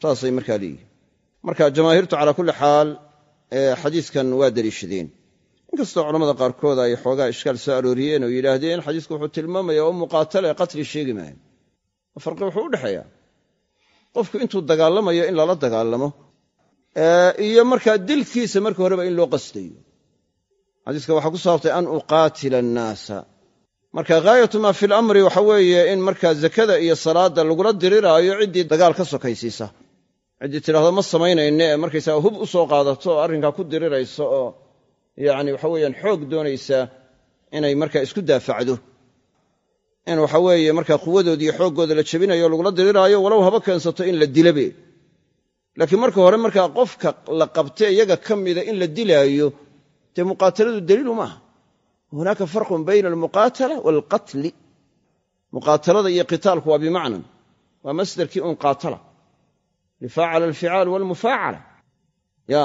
saasay markaa leeyihiin. Marka jamaahiirtu calaa kulli xaal xadiiskan waa deliishadeen inkastoo culamada qaarkood ay xoogaa ishkaal soo arooriyeen oo yidhaahdeen xadiisku wuxuu tilmaamaya oo muqaatala ee qatli sheegi maayo farqi wuxuu u dhexeeyaa. Qofku intuu dagaalamayo in lala dagaalamo iyo markaa dilkiisa marka horeba in loo qastayo xadiiska waxaa ku saabtay an uqaatila annaasa. Marka ghaayatu maa fi lamri waxa weeye in markaa zakada iyo salaadda lagula diriraayo ciddii dagaal ka sokaysiisa. Ciddii tidhahdo ma samaynayne ee markaysaa hub u soo qaadato oo arrinkaa ku dirirayso oo yacni waxa weeyaan xoog doonaysa inay markaa isku daafacdo in waxa weeye markaa quwadooda iyo xooggooda la jebinayo o lagula diriraayo walow haba keensato in la dilabe. Laakiin marka hore markaa qofka la qabte iyaga ka mida in la dilaayo dee muqaataladu daliilu maaha hunaaka farqun bayna almuqaatala waalqatli muqaatalada iyo qitaalku waa bimacnan. Waa masderkii un qaatala. Lifaacala alficaal walmufaacala. Ya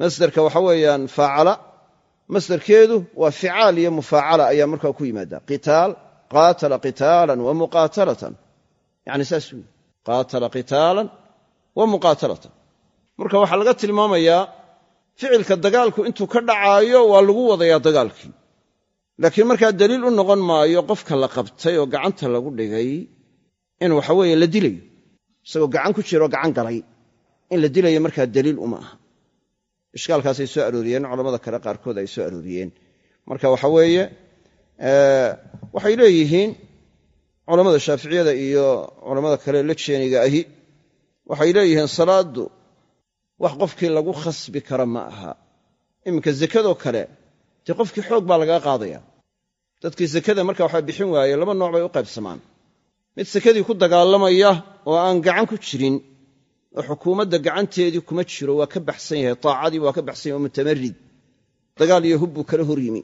masderka waxa weeyaan faacala. Masderkeedu waa ficaal iyo mufaacala ayaa markaa ku yimaada. Qitaal qaatala qitaalan wa muqaatalatan yani saas wey qaatala qitaalan wa muqaatalatan marka waxaa laga tilmaamayaa ficilka dagaalku intuu ka dhacaayo waa lagu wadayaa dagaalkii laakiin markaa daliil u noqon maayo qofka la qabtay oo gacanta lagu dhigay in waxaweeye la dilayo isagoo gacan ku jiro gacan galay in la dilayo markaa daliil uma aha ishkaalkaasay soo arooriyeen culamada kale qaarkood ay soo arooriyeen marka waxa weeye waxay leeyihiin culammada shaaficiyada iyo culammada kale la jeeniga ahi. Waxay leeyihiin salaaddu wax qofkii lagu khasbi kara ma aha. Iminka zekadoo kale dee qofkii xoog baa lagaga qaadaya. Dadkii sekada marka waxaa bixin waaye laba nooc bay u qaybsamaan. Mid sekadii ku dagaalamaya oo aan gacan ku jirin oo xukuumadda gacanteedii kuma jiro waa ka baxsan yahay taacadii waa ka baxsan yahay oo mutamarid dagaal iyo hub buu kala hor yimi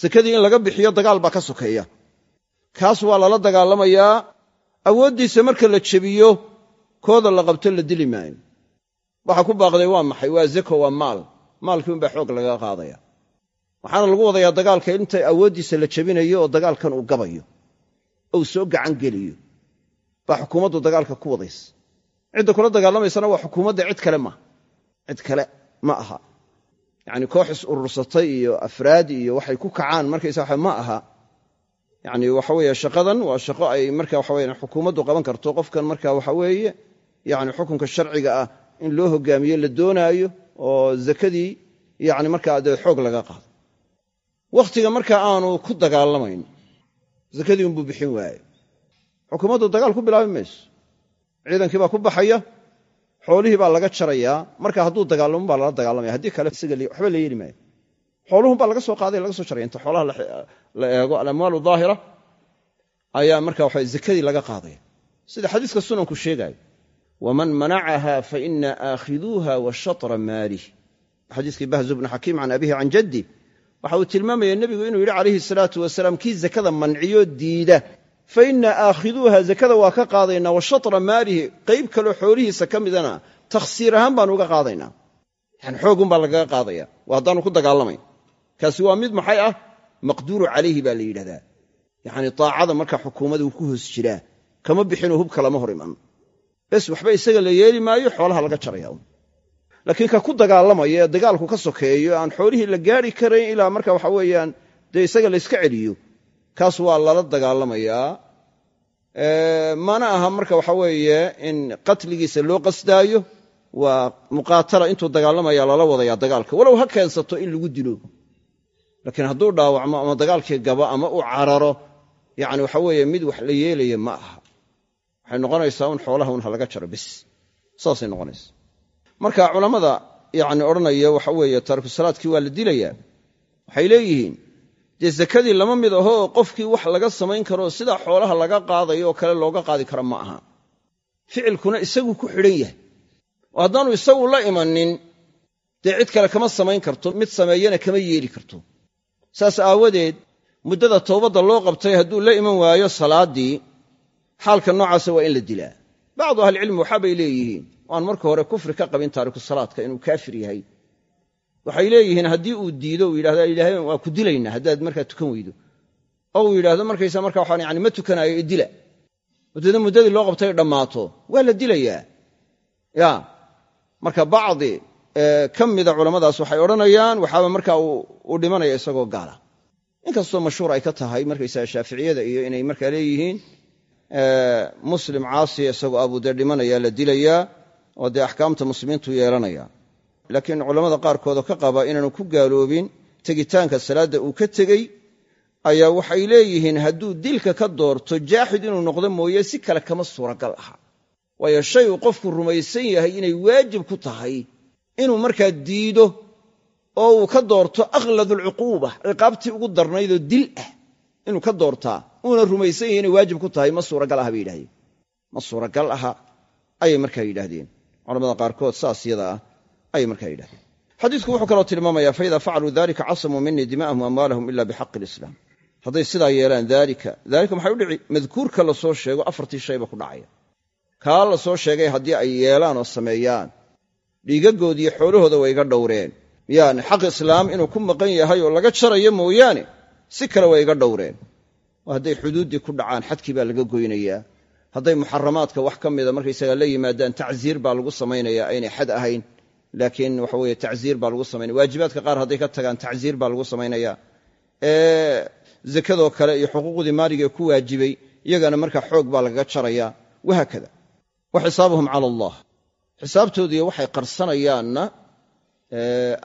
sekadii in laga bixiyo dagaal baa ka sokeeya. Kaas waa lala dagaalamayaa awooddiisa marka la jebiyo kooda la qabto la dili maayo. Waxa ku baaqday waa maxay? Waa zako waa maal. Maalkii unbaa xoog lagaga qaadaya. Waxaana lagu wadayaa dagaalka inta awooddiisa la jebinayo oo dagaalkan uu gabayo. Ou soo gacan geliyo. Baa xukuumaddu dagaalka ku wadaysa cidda kula dagaalamaysana waa xukuumadda cid kale maaha cid kale ma aha yacni koox is urursatay iyo afraad iyo waxay ku kacaan markaysa waxa ma aha. Yacni waxa weeye shaqadan waa shaqo ay marka waxa weye xukuumaddu qaban karto. Qofkan marka waxa weeye yacni xukunka sharciga ah in loo hogaamiyo la doonaayo oo zakadii yacni markaa dee xoog laga qaado. Wakhtiga marka aanu ku dagaalamayn zakadii unbuu bixin waaye. Xukuumaddu dagaal ku bilaabi mayso. Ciidankii baa ku baxaya xoolihii baa laga jarayaa marka hadduu dagaalamo baa lala dagaalamaya. Haddii kale waxba la yeeli maayo. Xooluhun baa laga soo qaaday laga soo jaraya inta xoolaha la eego alamwaalu daahira ayaa marka waxa zakadii laga qaadaya sida xadiiska sunanku sheegaayo waman manacaha faina aakhiduuha wa shatra maalih xadiiskii bahzu bnu xakiim can abihi can jaddi waxa uu tilmaamaya nebigu inuu yidhi calayhi salaatu wasalaam kii zakada manciyo diida fa ina aakhiduuha zakada waa ka qaadaynaa wa shatra maalihi qayb kaloo xoolihiisa ka midana takhsiir ahaan baanu uga qaadaynaa yani xoogun baa lagaga qaadaya waa haddaanu ku dagaalamayn kaasi waa mid maxay ah maqduuru calayhi baa la yidhahdaa yacni taacada marka xukuumada uu ku hoos jiraa kama bixinoo hubka lama hor iman bes waxba isaga la yeeli maayo xoolaha laga jaraya laakiin ka ku dagaalamaya ee dagaalku ka sokeeyo aan xoolihii la gaari karayn ilaa marka waxa weeyaan dee isaga la yska celiyo kaas waa lala dagaalamayaa mana aha marka waxa weeye in qatligiisa loo qasdaayo waa muqaatala intuu dagaalamaya lala wadaya dagaalka. Walow ha keensato in lagu dilo. Laakiin hadduu dhaawacmo ama dagaalkii gabo ama u cararo yani waxa weeye mid wax la yeelaya ma aha. Waxay noqonaysaa un xoolaha un ha laga jaro bis. Saasay noqonaysa marka culammada yani odhanaya waxa weeye taariku salaadkii waa la dilayaa. Waxay leeyihiin dee zakadii lama mid aho qofkii wax laga samayn karo sidaa xoolaha laga qaadayo oo kale looga qaadi karo ma aha. Ficilkuna isaguu ku xidhan yahay. Oo haddaanu isagu la imanin dee cid kale kama samayn karto mid sameeyana kama yeeli karto. Saas aawadeed muddada towbadda loo qabtay hadduu la iman waayo salaaddii xaalka noocaasa waa in la dilaa. Bacdu ahlicilmi waxaabay leeyihiin aan marka hore kufri ka qabin taariku salaadka inuu kaafir yahay waxay leeyihiin haddii uu diido uu yidhahdo ilaahay waa ku dilaynaa haddaad markaa tukan weydo. Oo uu yidhahdo markaysa marka waxaan yani ma tukanaayo i dila. Muddadii loo qabtay dhammaato. Waa la dilayaa. Ya. Marka bacdi ka mida culammadaas waxay odhanayaan waxaaba markaa uu dhimanaya isagoo gaala. Inkastoo mashhuur ay ka tahay markaysaga shaaficiyada iyo inay markaa leeyihiin muslim caasiya isagoo abuu dee dhimanaya la dilayaa oo dee axkaamta muslimiintu yeelanaya laakiin culammada qaarkoodoo ka qaba inaanu ku gaaloobin tegitaanka salaadda uu ka tegey ayaa waxay leeyihiin hadduu dilka ka doorto jaaxid inuu noqdo mooye si kale kama suuragal aha. Waayo shay uu qofku rumaysan yahay inay waajib ku tahay inuu markaa diido oo uu ka doorto akhladu alcuquuba ciqaabtii ugu darnaydoo dil ah inuu ka doortaa uuna rumaysan yahay inay waajib ku tahay ma suuragal aha bay yidhahdeen. Ma suuragal aha ayay markaa yidhaahdeen. Culamada qaarkood saas yada ah ayay markaa yidhahdeen. Xadiidku wuxuu kaloo tilmaamaya faida facaluu dalika casamuu minii dima'ahum amwaalahum ila bixaqi lislaam. Hadday sidaa yeelaan daalika daalika maxay u dhici? Madkuurka la soo sheego afartii shayba ku dhacaya. Kaa la soo sheegay haddii ay yeelaan oo sameeyaan. Dhiigaggoodiiyo xoolahooda way iga dhowreen. Yaani xaq islaam inuu ku maqan yahay oo laga jarayo mooyaane si kale way iga dhowreen. Oo hadday xuduuddii ku dhacaan xadkii baa laga goynayaa. Hadday muxaramaadka wax ka mida markaysaga la yimaadaan tacziir baa lagu samaynaya aynay xad ahayn laakiin waxa weye tacziir baa lagu samaynaya waajibaadka qaar hadday ka tagaan tacziir baa lagu samaynaya. Zakadoo kale iyo xuquuqdii maaligee ku waajibay iyagana markaa xoog baa lagaga jaraya. Wahaakada wa xisaabuhum cala allah. Xisaabtoodiiyo waxay qarsanayaanna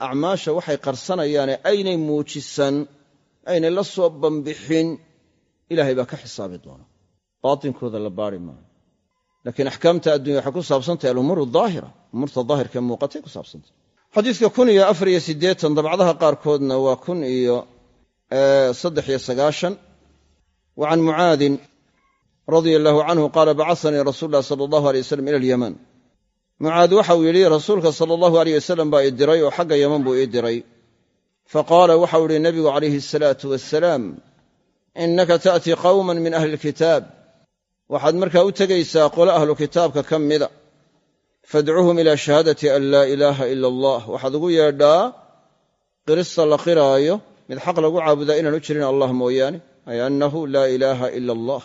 acmaasha waxay qarsanayaane aynay muujisan aynay la soo bambixin ilaahay baa ka xisaabi doona. Baatinkooda la baari maayo laakiin axkaamta addunya waxay ku saabsantahay alumuur daahira umuurta daahirkae muuqatay ku saabsantahy xadiidka kun iyo afar iyo siddeetan dabcdaha qaarkoodna waa kun iyo saddex iyo sagaashan. Wa can mucaadin radia allaahu canhu qaala bacasanii rasuulu llahi sala allahu alay wasalam ila alyaman. Mucaad waxau yidhi rasuulka sala allahu aleyh wasalam baa ii diray oo xagga yaman buu ii diray. Faqaala waxau idhi nebigu calayhi asalaatu wasalaam innaka ta'tii qawman min ahli ilkitaab waxaad markaa u tegaysaa qole ahlu kitaabka ka mida fadcuhum ilaa shahaadati an laa ilaaha ila allah waxaad ugu yeedhaa qirista la qiraayo mid xaq lagu caabudaa inaan u jirin allah mooyaane ay annahu laa ilaaha ila allah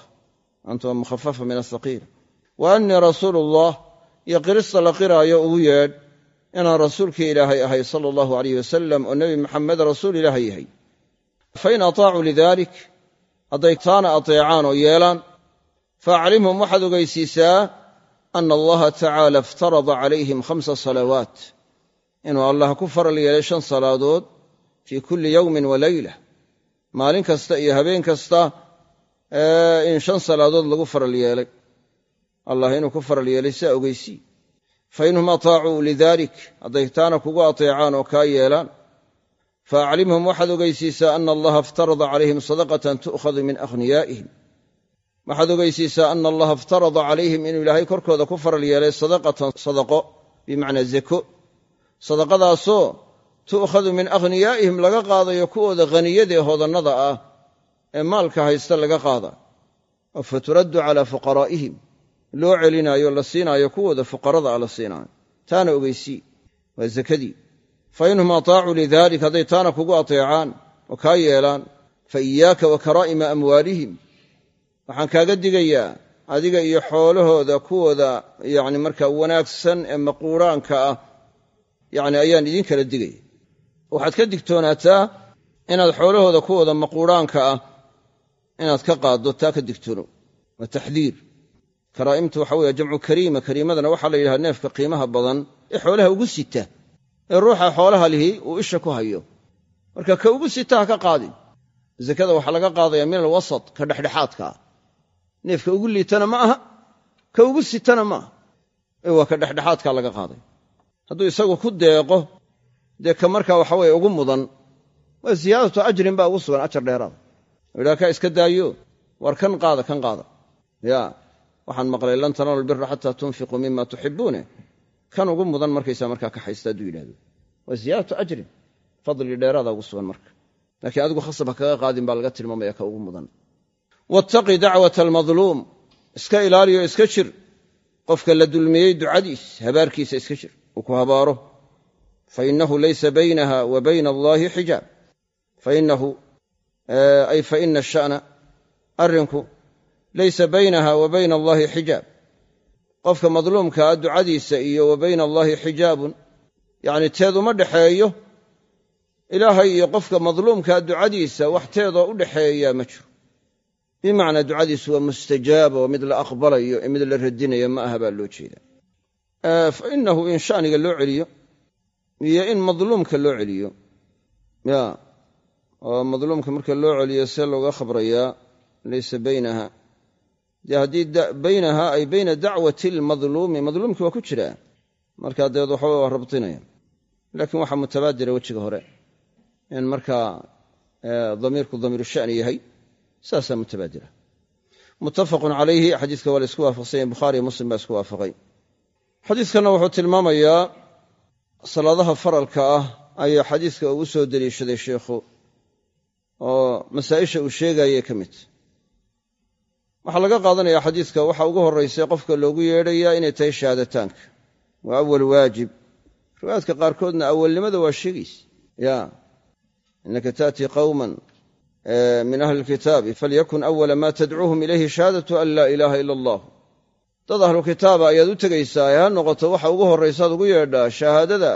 antuma mukhafafa min asaqiila wa annii rasuulu ullah iyo qirista la qiraayo ugu yeedh inaan rasuulkii ilaahay ahay sala allahu alayh wasalam oo nebi maxamed rasuul ilaahay yahay. Fain ataacuu lidalik hadday taana ateecaan oo yeelaan faaclimhum waxaad ogeysiisaa ana allaha tacaala iftarada calayhim khamsa salawaat. Inuu allah ku faral yeelay shan salaadood fii kulli yowmin wa leyla maalin kasta iyo habeen kasta in shan salaadood lagu faral yeelay. Allah inuu ku faral yeelay siaa ogeysii. Fa inhum ataacuu lidalik hadday taana kugu ateecaan oo kaa yeelaan. Faaclimhum waxaad ogeysiisaa ana allaha iftarada calayhim sadaqatan tu'khadu min akhniyaa'ihim waxaad ogeysiisaa ana allaha iftarada calayhim inuu ilaahay korkooda ku faral yeelay sadaqatan sadaqo bimacnaa zako sadaqadaasoo tu'khadu min akhniyaa'ihim laga qaadayo kuwooda haniyada ee hodannada ah ee maalka haysta laga qaada. Oo faturaddu calaa fuqaraa'ihim. Loo celinaayo la siinaayo kuwooda fuqarada ah la siinaayo. Taana ogeysii waa zakadii fa inhum ataacuu lidalik hadday taana kugu ateecaan oo kaa yeelaan. Fa iyaaka wa karaa'ima amwaalihim waxaan kaaga digayaa adiga iyo xoolahooda kuwooda yacni markaa wanaagsan ee maquuraanka ah yacni ayaan idin kala digaya waxaad ka digtoonaataa inaad xoolahooda kuwooda maquuraanka ah inaad ka qaaddo taa ka digtoono. Waa taxdiir. Karaa'imtu waxa weeye jamcu kariima kariimadana waxaa la yidhaha neefka qiimaha badan ee xoolaha ugu sita ee ruuxa xoolaha lihi uu isha ku hayo. Marka ka ugu sita ha ka qaadin. Zakada waxaa laga qaadaya min alwasat ka dhexdhexaadka. ah neefka ugu liitana ma aha ka ugu sitana ma aha. Ee waa ka dhexdhexaadkaa laga qaaday. Hadduu isagu ku deeqo dee ka markaa waxa weye ugu mudan waa siyaadatu ajrin baa ugu sugan ajar dheeraada. Idhaa kaa iska daayo war kan qaada kan qaada. Ya waxaan maqlay lan tanaalu lbira xataa tunfiquu mima tuxibuune kan ugu mudan markaysaa markaa ka haysta hadduu yidhahdo waa ziyaadatu ajrin fadli dheeraada ugu sugan marka. Laakiin adigu khasab ha kaga qaadin baa laga tilmaamaya ka ugu mudan wattaqi dacwata almadluum. Iska ilaaliyo iska jir. Qofka la dulmiyey ducadiis habaarkiisa iska jir. Uu ku habaaro. Fainahu laysa baynaha wa bayna allaahi xijaab. Fainahu ay faina asha'na arrinku laysa baynaha wa bayna allaahi xijaab. Qofka madluumkaa ducadiisa iyo wa bayna allaahi xijaabun yacni teed uma dhexeeyo ilaahay iyo qofka madluumkaa ducadiisa wax teedoo u dhexeeyaa ma jiro bimacnaa ducadiisu waa mustajaaba oo mid la aqbalayo ee mid la radinayo ma aha baa loo jeeda fa inahu in shaniga loo celiyo iyo in madluumka loo celiyo ya oo madluumka marka loo celiyo see looga khabrayaa laysa baynaha. Dee haddii baynaha ay bayna dacwati almadluumi madluumkii waa ku jiraa markaa dabeed waxaba waa rabtinaya laakiin waxaa mutabaadira wejiga hore in markaa damiirku damiiru shani yahay saasaa mutabaadira. Muttafaqun calayhi xadiiska waa la isku waafaqsanya bukhaariyo muslim baa isku waafaqay. Xadiiskanna wuxuu tilmaamayaa salaadaha faralka ah ayaa xadiiska ugu soo deliishaday sheikhu oo masaa'isha uu sheegayay ka mid. Waxaa laga qaadanayaa xadiidka waxa ugu horraysay qofka loogu yeedhayaa inay tahay shahaadataanka waa awal waajib. Riwaayaadka qaarkoodna awalnimada waa sheegaysa. Ya inaka taatii qawman min ahli lkitaabi falyakun awala ma tadcuuhum ilayhi shahaadatu an laa ilaaha ila allah dad ahlu kitaaba ayaad u tegaysaa ee ha noqoto waxa ugu horraysaad ugu yeedhaa shahaadada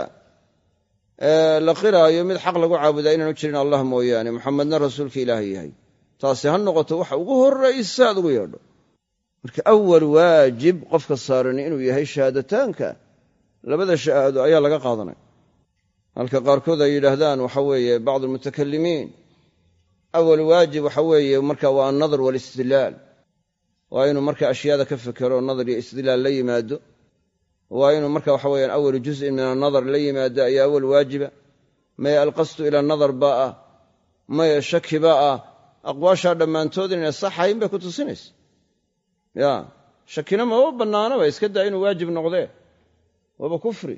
la qiraayo mid xaq lagu caabudaa inaanu jirin allah mooyaane muxamedna rasuulka ilaahay yahay taasi ha noqoto waxa ugu horraysa aad ugu yeedho marka awal waajib qofka saarani inuu yahay shahaadataanka labada shahaado ayaa laga qaadanaya halka qaarkood ay yidhaahdaan waxa weeye bacdu almutakalimiin awal waajib waxa weeye marka waa annadar waalistidlaal waa inuu marka ashyaada ka fekero nadar iyo istidlaal la yimaado. Waa inuu marka waxa weyaan awalu juz'in min annadar la yimaado ayaa awal waajiba. Maya alqasdu ila nadar baa ah maya shaki baa ah aqwaashaa dhammaantood inay saxayn bay ku tusinaysa. Ya shakina maba bannaanaba iska daa inuu waajib noqdee. Waaba kufri.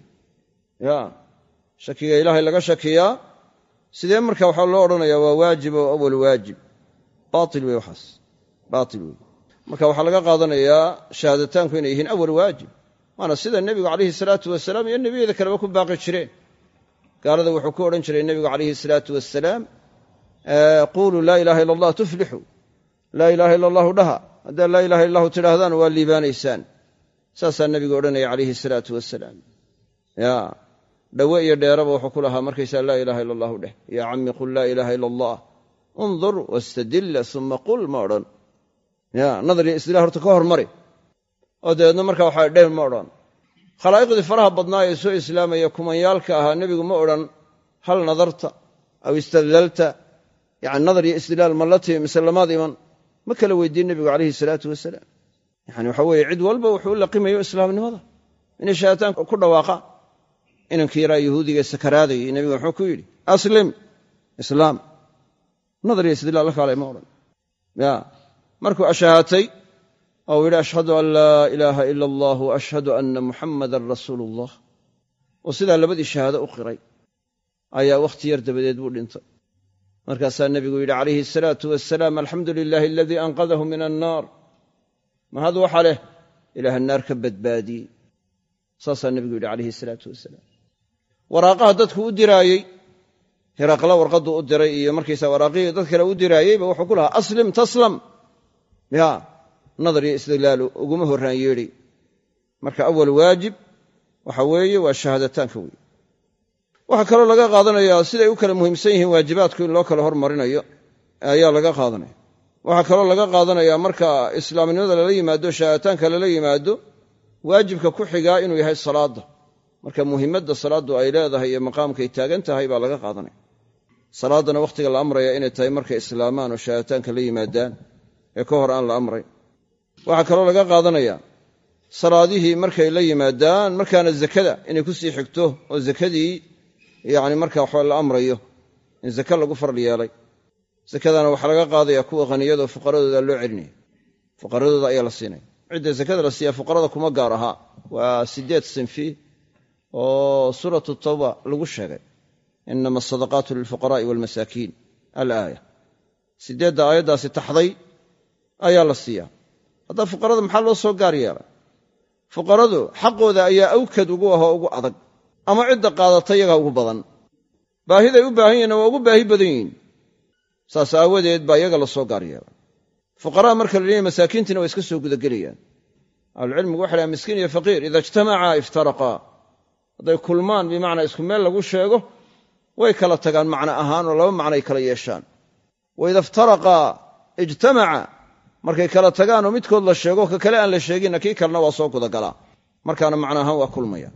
Ya shakiga ilaahay laga shakiyaa sidee marka waxaa loo odhanayaa waa waajib oo awal waajib? Baatil wey waxaas. Baatil wey marka waxaa laga qaadanayaa shahaadataanku inay yihiin awal waajib. Waana sida nebigu calayhi salaatu wasalaam iyo nebiyada kaleba ku baaqi jireen. Gaalada wuxuu ku odhan jiray nebigu calayhi salaatu wasalaam quuluu laa ilaha illa allah tuflixu. Laa ilaaha illa allahu dhaha. Haddaad laa ilaha illahu tidhaahdaan waa liibaanaysaan. Saasaa nebigu odhanaya calayhi salaatu wasalaam ya dhowe iyo dheeraba wuxuu ku lahaa markaysaa laa ilaha illa allahu dheh. Yaa cammi qul laa ilaaha illa allah undur wastadilla uma qul ma odhan. Ya nadar iyo istila horta ka hormari. Oo dabeedna marka waxaa dheh ma odhan. Khalaa'iqdii faraha badnaa ee soo islaamaya kumanyaalka ahaa nebigu ma odhan hal nadarta aw istadlalta. Yani nadar iyo istidlaal ma la timi mise lamaad iman. Ma kala weydiin nebigu calayhi salaatu wasalaam. Yani waxa weeye cid walba wuxuu u laqimayo islaamnimada. Inay shahaadtaan ku dhawaaqaan inankii yaraa yahuudiga sakaraadayay nebigu muxuu ku yidhi aslim islaam nadar iyo istidlaal la kaalay ma odhan. Ya markuu ashahaatay oo yidhi ashhadu an laa ilaaha ila allah wa ashhadu anna muxammadan rasuulu ullah oo sidaa labadii shahaado u qiray ayaa wakhti yar dabadeed buu dhintay. Markaasaa nebigu yidhi calayhi asalaatu wasalaam alxamdu lilaahi aladii anqadahu min annaar mahad waxa leh ilaaha naar ka badbaadiyey. Saasaa nebigu yidhi calayhi asalaatu wasalaam waraaqaha dadku u diraayey. Hiraqla warqaddu u diray iyo markaysaa waraaqihii dad kale u diraayeyba wuxuu ku lahaa aslim taslam. Ya nadar iyo istidlaalu uguma horraan yeedhay marka awal waajib waxa weeye waa shahaadataanka wey waxaa kaloo laga qaadanayaa siday u kala muhiimsan yihiin waajibaadku in loo kala hormarinayo ayaa laga qaadanaya. Waxaa kaloo laga qaadanayaa marka islaamnimada lala yimaado shahaadataanka lala yimaado waajibka ku xigaa inuu yahay salaadda marka muhimadda salaaddu ay leedahay iyo maqaamkay taagan tahay baa laga qaadanaya. Salaaddana wakhtiga la amraya inay tahay markay islaamaan oo shahaadataanka la yimaadaan ee ka hor aan la amray. Waxaa kaloo laga qaadanayaa salaadihii markay la yimaadaan markaana zakada inay ku sii xigto oo zakadii yani marka waxba la amrayo in zake lagu faral yeelay. Zakadana waxaa laga qaadaya kuwa haniyado fuqaradooda loo celinaya. Fuqaradooda ayaa la siinaya. Cidda zakada la siiya fuqarada kuma gaar ahaa waa sideed sinfi oo suuratu tawba lagu sheegay. Inama asadaqaatu lilfuqaraai walmasaakiin. Alaaya sideedda aayaddaasi taxday ayaa la siiyaa haddaa fuqarada maxaa loo soo gaar yeelay? Fuqaradu xaqooda ayaa awkad ugu ahoo ugu adag ama cidda qaadata yagaa ugu badan. Baahiday u baahan yihinna waa ugu baahi badan yihiin. Saas aawadeed baa iyaga la soo gaar yeelay. Fuqaraa marka la leeyahy masaakiintiina waa iska soo gudagelayaan. Ahlucilmigu waxay dhahan miskiin iyo faqiir ida ijtamacaa iftaraqaa hadday kulmaan bimacnaa isku meel lagu sheego way kala tagaan macno ahaan oo laba macnoay kala yeeshaan. Wa ida iftaraqaa ijtamaca markay kala tagaanoo midkood la sheego ka kale aan la sheeginna kii kalena waa soo gudagalaa. Markaana macno ahaan waa kulmaya.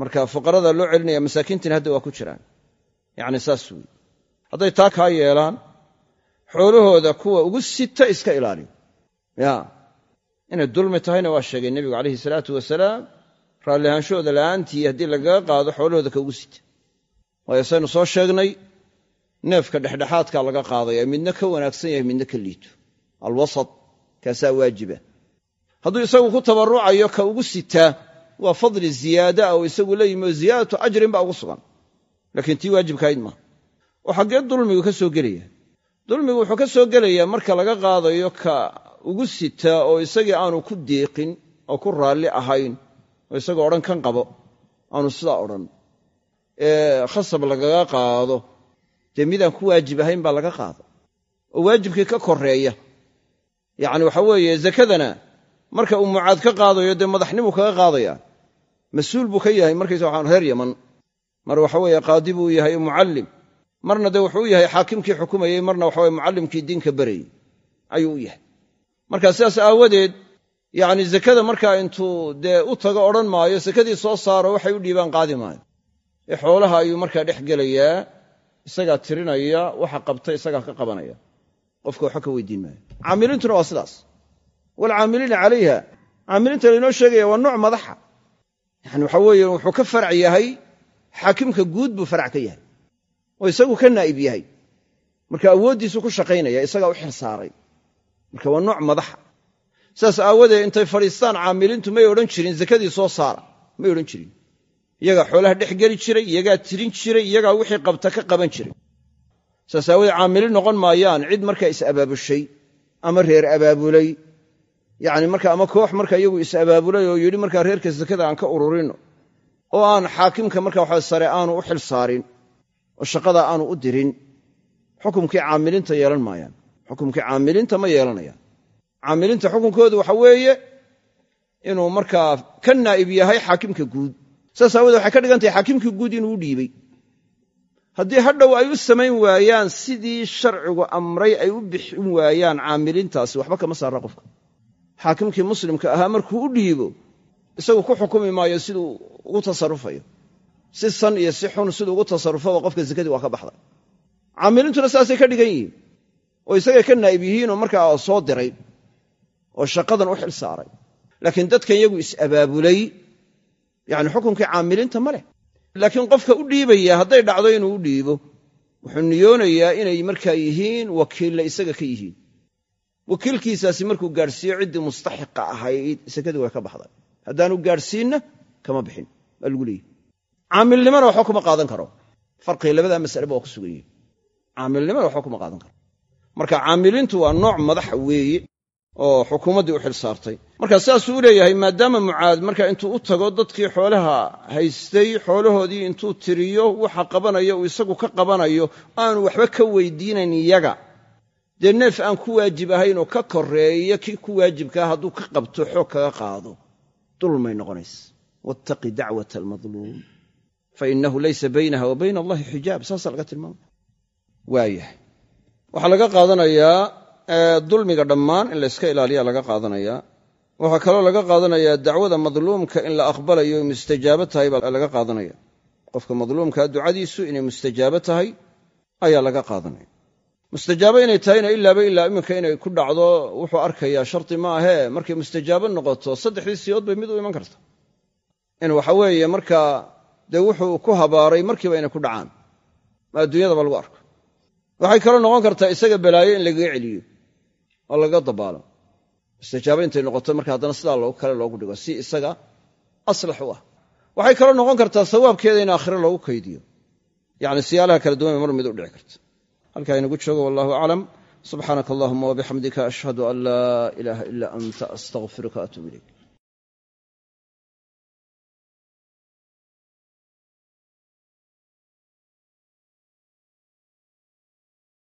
Marka fuqarada loo celinaya masaakiintiina hadda waa ku jiraan. Yacni saas weyi hadday taa kaa yeelaan xoolahooda kuwa ugu sita iska ilaaliyo. Ya inay dulmi tahayna waa sheegay nebigu calayhi salaatu wasalaam raalliahaanshahooda la'aantii haddii lagaga qaado xoolahooda ka ugu sita. Waayo saynu soo sheegnay neefka dhexdhexaadkaa laga qaadaya midna ka wanaagsan yahay midna ka liito. Alwasat kaasaa waajiba. Hadduu isagu ku tabarrucayo ka ugu sitaa waa fadli ziyaada oo isagu la yimi oo ziyaadatu ajrin baa ugu sugan. Laakiin tii waajibkahayd maaha oo xaggee dulmigu ka soo gelaya dulmigu wuxuu ka soo gelayaa marka laga qaadayo ka ugu sitaa oo isagii aanu ku diiqin oo ku raalli ahayn oo isagoo odhan kan qabo aanu sidaa odhan. Ee khasab lagaga qaado dee midaan ku waajib ahayn baa laga qaada oo waajibkii ka koreeya yacni waxa weeye zakadana marka uu mucaad ka qaadayo dee madaxnimuu kaga qaadaya. Mas'uul buu ka yahay markaysa waxaan reer yaman mar waxa weeye qaadi buu yahay mucallim. Marna dee wuxuu yahay xaakimkii xukumayey marna waxa weye mucallimkii diinka berayey ayuu u yahay. Marka sidaas aawadeed yacni zakada markaa intuu dee u tago odhan maayo sakadii soo saaro waxay u dhiibaan qaadi maayo. Ee xoolaha ayuu markaa dhex gelayaa isagaa tirinaya waxa qabta isagaa ka qabanaya. Qofka waxba ka weydiin maayo. Caamiliintuna waa sidaas. Waalcaamiliina calayha. Caamiliinta laynoo sheegaya waa nooc madaxa. Yani waxa weeye wuxuu ka farac yahay xaakimka guud buu farac ka yahay. Oo isagu ka naa'ib yahay. Marka awooddiisu ku shaqaynaya isagaa u xil saaray. Marka waa nooc madaxa sidaas aawadeed intay fadhiistaan caamiliintu may odhan jirin zakadii soo saara. May odhan jirin. Iyagaa xoolaha dhex geli jiray iyagaa tirin jiray iyagaa wixii qabta ka qaban jiray. Saas aawoodee caamiliin noqon maayaan cid markaa is-abaabushay ama reer abaabulay. Yacni marka ama koox marka iyagu is-abaabulay oo yidhi markaa reerka sakada aan ka ururino oo aan xaakimka marka waxa sare aanu u xil saarin oo shaqadaa aanu u dirin. Xukumkii caamiliinta yeelan maayaan. Xukumkii caamiliinta ma yeelanayaan caamiliinta xukunkoodu waxa weeye inuu markaa ka naa'ib yahay xaakimka guud. Saas aawoodee waxay ka dhigan tahay xaakimkii guud inuu u dhiibey haddii hadhow ay u samayn waayaan sidii sharcigu amray ay u bixin waayaan caamiliintaasi waxba kama saara qofka. Xaakimkii muslimka ahaa markuu u dhiibo isagu ku xukumi maayo siduu ugu tasarufayo si san iyo si xun siduu ugu tasarufaba qofka sakadii waa ka baxday caamiliintuna saasay ka dhigan yihiin oo isagay ka naa'ib yihiinoo markaa soo diray oo shaqadan u xil saaray. Laakiin dadkan iyagu is-abaabulay yacni xukunkii caamiliinta ma leh. Laakiin qofka u dhiibaya hadday dhacdo inuu u dhiibo wuxuu niyoonayaa inay markaa yihiin wakiilla isaga ka yihiin. Wakiilkiisaasi markuu gaadhsiiyo ciddii mustaxiqa ahayd sakadii way ka baxday. Haddaanu gaadhsiinna kama bixin waa lagu leeyihi caamilnimana waxba kuma qaadan karo. Farqiga labadaa masaleba waa ku sugan yihiin caamilnimana waxba kuma qaadan karo. Marka caamiliintu waa nooc madaxa weeye oo xukuumaddii u xil saartay. Marka sidaasuu u leeyahay maadaama mucaad marka intuu u tago dadkii xoolaha haystay xoolahoodii intuu tiriyo waxa qabanayo uu isagu ka qabanayo aanu waxba ka weydiinayn iyaga. Dee neef aan ku waajib ahayn oo ka koreeya kii ku waajibkaa hadduu ka qabto xoog kaga qaado. Dulmay noqonaysa wattaqi dacwata almadluum. Fa inahu laysa baynaha wa bayna allahi xijaab. Saasaa laga tilmaamaya waayahay. Waxaa laga qaadanayaa dulmiga dhammaan in layska ilaaliya laga qaadanayaa waxaa kaloo laga qaadanayaa dacwada madluumka in la aqbalayo mustajaabo tahay baa laga qaadanaya. Qofka madluumkaa ducadiisu inay mustajaabo tahay ayaa laga qaadanaya. Mustajaabo inay tahayna ilaaba ilaa iminka inay ku dhacdo wuxuu arkayaa shardi ma ahee markay mustajaabo noqoto saddexdii siyood bay mid u iman karta. In waxa weeye markaa dee wuxuu ku habaaray markiiba inay ku dhacaan. Ma adduunyadaba lagu arko. Waxay kaloo noqon kartaa isaga balaayo in lagaga celiyo oo lagaga dabaalo. Mustajaabo intay noqoto marka haddana sidaa kale loogu dhigo si isaga aslax u ah. Waxay kaloo noqon kartaa sawaabkeeda in aakhire loogu kaydiyo. Yacni siyaalaha kala duwan bay mar mid u dhici karta. Halkaa inagu joogo wallahu aclam subxaanaka allahuma wabixamdika ashhadu an laa ilaaha ilaa anta astaqfiruka atuub ilayk